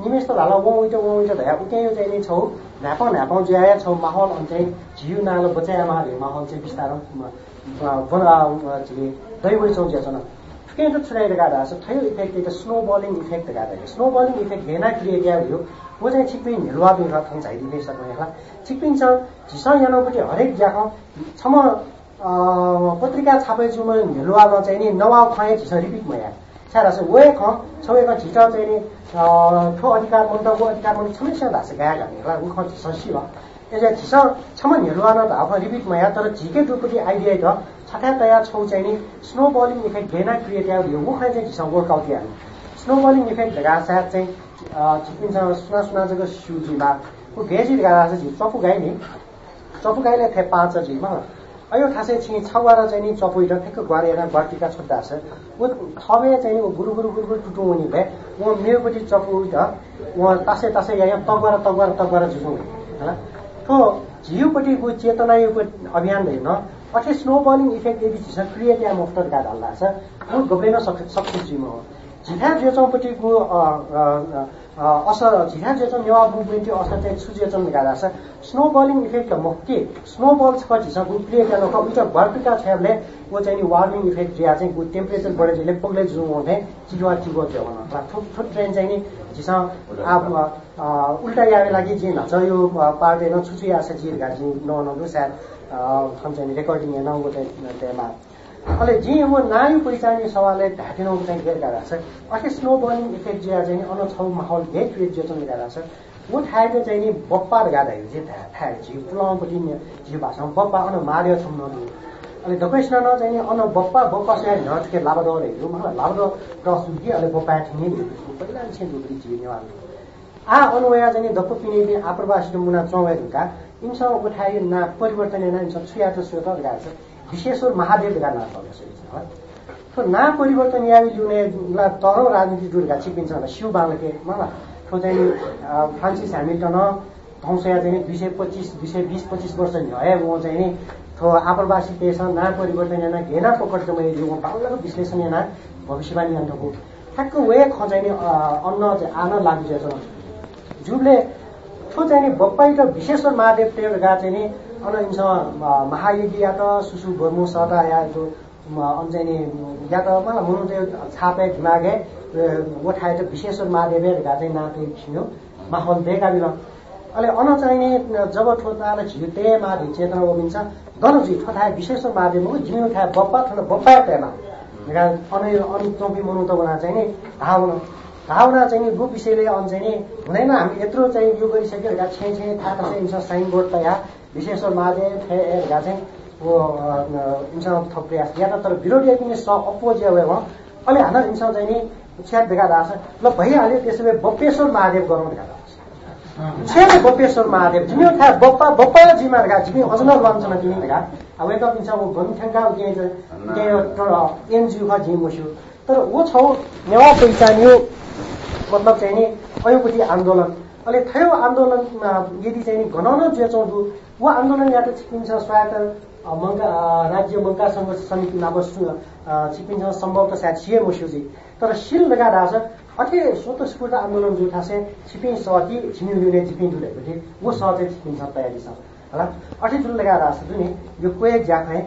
निमेस्त हाल वो उइटो वो उइटो धया उके यो चाहिँ नि छौ न्याप न्याप ज्याया छौ माहौल अन चाहिँ झिउ नालो बचाया मारे माहौल चाहिँ बिस्तार दैवै छौ ज्या छन त छुराएर गाडा छ थयो इफेक्ट एउटा स्नो बलिङ इफेक्ट गाडा स्नो बलिङ इफेक्ट भेना क्रिएट या भयो वो चाहिँ छिप्पिङ हिलवा बिहा थङ झाइदिने सक्ने होला छ झिस यानोपट्टि हरेक ज्याख छम पत्रिका छापे जुम हिलुवामा चाहिँ नि नवा खुवाए झिस रिपिट मया सारा छ वे ख छवेको झिस चाहिँ नि ठो अधिकार मन त वो अधिकार मन छमेसा गर्ने होला उ ख झिस सिवा एजा झिस छम हिलुवा न धाफ रिपिट मया तर झिके टुपट्टि आइडिया त छठा तया छौ चाहिँ नि स्नो बलिङ इफेक्ट भेना क्रिएट या यो मुख चाहिँ झिस वर्कआउट या स्नो बलिङ इफेक्ट लगा साथ चाहिँ झिपिन्छ सुना सुना जग्गा सुजीमा ऊ घेजी छ झिप चपु गाई नि चपु गाईले थे पाँच झिमा अयो खासै छि छवार चाहिँ नि चपुइ र ठ्याक्क ग्वारेर ग्वाटिका छुट्टा छ। ऊ थमे चाहिँ नि गुरु गुरु गुरु गुरु टुटु हुने भए ऊ मेपट्टि चपु त उहाँ तासे तासे यहाँ तगएर तगएर तगएर जुझौँ होइन तो झिउपट्टि ऊ चेतना यो अभियान होइन अठे स्नो बलिङ इफेक्ट यदि छ क्रिएट या मोफ्टर गाड हल्ला छ। ऊ गोब्रेन सक्सेस जिम हो। झिठा जेचौँपट्टिको असर झिठा जेचौँ नेवा मुभमेन्ट असर चाहिँ सुजेचौँ गाडा छ। स्नो बलिङ इफेक्ट मोके स्नो बल छ झिसा गु प्ले जानु उचा भर्टिका छले वो चाहिँ वार्मिङ इफेक्ट जिया चाहिँ गु टेम्परेचर बढे झिले पग्ले जु हुँदै चिजवा चिगो थियो भन थुप थुप ट्रेन चाहिँ नि झिसा आप उल्टा यावे लागि जे नछ यो पार्दैन छुचुया छ जिर गाजी ननु सायद रेकर्डिङ हेर्न त्यहाँ अहिले जे म नायु पहिचाने सवालले ढाँटेन चाहिँ घेर गएर छ। अझै स्नो बर्निङ इफेक्ट जे चाहिँ अन छौ माहौल धेरै क्रिएट जे चाहिँ गएर छ। वो ठाएको चाहिँ नि बप्पा गादाखेरि चाहिँ थाहा झिउ पुलाउपट्टि झिउ भाषामा बप्पा अन मार्यो छौँ नदु अनि दक्ष न चाहिँ नि अन बप्पा बप्पा से नटके लाबदौरहरू मलाई लाबदौर क्रस कि अहिले बप्पा ठिने पहिला चाहिँ दुब्री झिउ नेवार आ अनुया चाहिँ दप्पु पिने आप्रवासी मुना चौया ढुका इनसँग उठायो ना परिवर्तन ना इनसँग छुया त गएको छ। विश्वेश्वर महादेव गाना तो ना परिवर्तन या जुने तरो राजनीति जुड़का छिपिन्छ होला शिव बालके मलाई तो चाहिँ फ्रान्सिस ह्यामिल्टन धौसया चाहिँ दुई सय पच्चिस दुई सय बिस पच्चिस वर्ष भए म चाहिँ नि थो आप्रवासी देश ना परिवर्तन याना घेना पकड मैले जो बाल्यको विश्लेषण याना भविष्यवाणी अन्तको ठ्याक्क वे खजाइने अन्न आन लाग्छ जुबले ठो चाहिँ नि बप्पाई र विश्वेश्वर महादेव टेर चाहिँ नि अनइन्छ महायुगी या त सुसु भर्मु सदा या जो अन्जाइने या त मलाई मुनु त्यो छापे घिमागे उठाए त विशेश्वर महादेवे चाहिँ नाते छियो माहौल देखा बिल अहिले अन चाहिने जब ठोताले झिउ माधि चेतना ओबिन्छ गनु झि ठोठाए विशेश्वर महादेव झिउ उठाए बप्पा ठोला बप्पा तेमा अनै अनि चौपी मनु त उना चाहिँ नि धाउन। भावना चाहिँ नि ग्रुप विषयले अन चाहिँ नि। हुँदैन हामी यत्रो चाहिँ यो गरिसक्यो छे छे थाहा छ साइन बोर्ड त यहाँ विशेश्वर महादेव हेर्दा चाहिँ वो इन्सान थप प्रयास। या तर विरोधी पनि स अपोज भयो। अहिले हाम्रो इन्सान चाहिँ नि छ्याप देखाइरहेको छ। ल भइहाल्यो त्यसो भए बप्पेश्वर महादेव गरौँ देखाइरहेको छ। छेले बप्पेश्वर महादेव जिम्यो थाहा बप्पा बप्पा जिम्मा गा जिम्मी अजनर लन्छन तिमी गा अब एक इन्सा वो गन्थ्याङ्का के एनजिओ खा जिम तर वो छौ नेवा पहिचानियो मतलब चाहिँ नि अयोपट्टि आन्दोलन। अहिले थयो आन्दोलनमा यदि चाहिँ नि घनाउन जेचौँ उहाँ आन्दोलन या त छिपिन्छ स्वायत्त मङ्का राज्य मङ्का सङ्घर्ष समितिमा अब छिपिन्छ सम्भवतः सायद सिए मुस्युजी। तर सिल लगाएर छ अठे स्वत स्फूर्त आन्दोलन जो था से छिपिङ सहती छिमिङ लिने छिपिङ दुलेको थिए वो सह चाहिँ छिपिन्छ तयारी छ। होला अठे जुन लगाएर छ जुन यो कोही ज्याख थाहा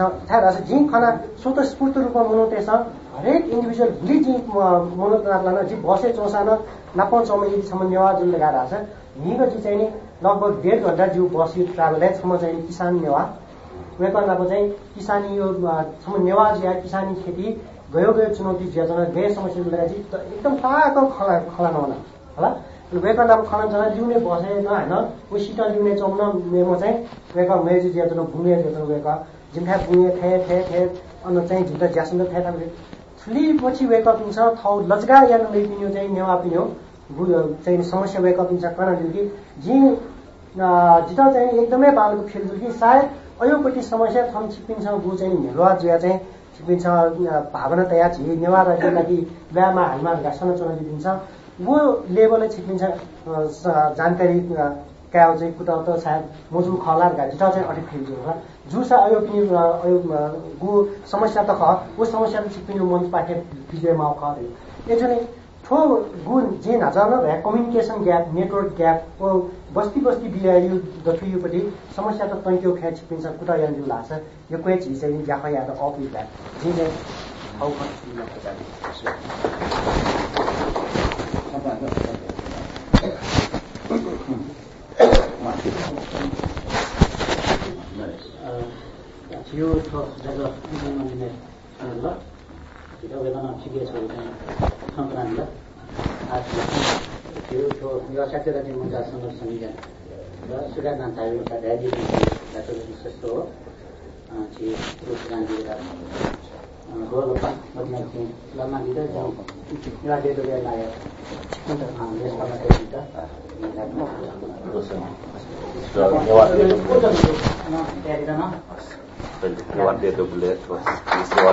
रहेछ जी खाना स्वत स्फूर्त रूपमा मनाउँदैछ। हरेक इन्डिभिजुअल भुली जी मनाउन जी बसे चौसान नापाउँ चौमलीसम्म नेवा जुन लगाएर छ। हिँडो जी चाहिँ नि लगभग डेढ घन्टा जिउ बस्यो ट्राभलसम्म चाहिँ किसान नेवा वेकर्नाको चाहिँ किसानी यो नेवा जिया किसानी खेती गयो गयो चुनौती जियाजना गए समस्या लिएर चाहिँ एकदम ताको खला खला नहुन होला। वेकर्नाको खला लिउने बसेन होइन ऊ सिट लिउने चौन मेमो चाहिँ वेक मेजी जियाजना भुङ्गे जियाजना वेक जिम्ठा भुङ्गे थे थे थे अन्त चाहिँ थे थाहा ठुली पछि वेकअप हुन्छ थौ लजगा या पिन्यो चाहिँ नेवा पिन्यो। चाहिँ समस्या वेकअप हुन्छ। कि जी जिता चाहिँ एकदमै बालको कि सायद अयोपट्टि समस्या थम छिपिन्छ गु चाहिँ हेलुवा जुया चाहिँ छिपिन्छ भावना तयार छि। नेवा र लागि बिहामा हालमा घाँसन चुनौती दिन्छ। वो लेभलले छिपिन्छ जानकारी क्या चाहिँ कुटा त सायद मोजु खला जिता चाहिँ अलिक होला जुसा अयो पनि अयो गु समस्या त ख ऊ समस्या त छिपिनु मन पाठ्य विजयमा ख यसरी ठो गुण जे नजान भए कम्युनिकेसन ग्याप नेटवर्क ग्याप बस्ती बस्ती बिहायो दठुयोपट्टि समस्या त तैँक्यो ख्या छिपिन्छ कुटा यान्जु लाग्छ। यो कोही चिज चाहिँ ज्याख या त अप 지요서 내가 이놈이네 알라 이러고다 나 지게서 그냥 상관한다 아 지요서 내가 찾아다 좀 문제 상관 생기잖아 나 수련한 다이로다 대지 나도 있었어 아 지요서란 게라 그거가 맞는 라만 이들 좀 내가 제대로 해야 근데 안 내가 맞다 내가 뭐 그래서 내가 내가 내가 त्यहाँनिर Well, you want there to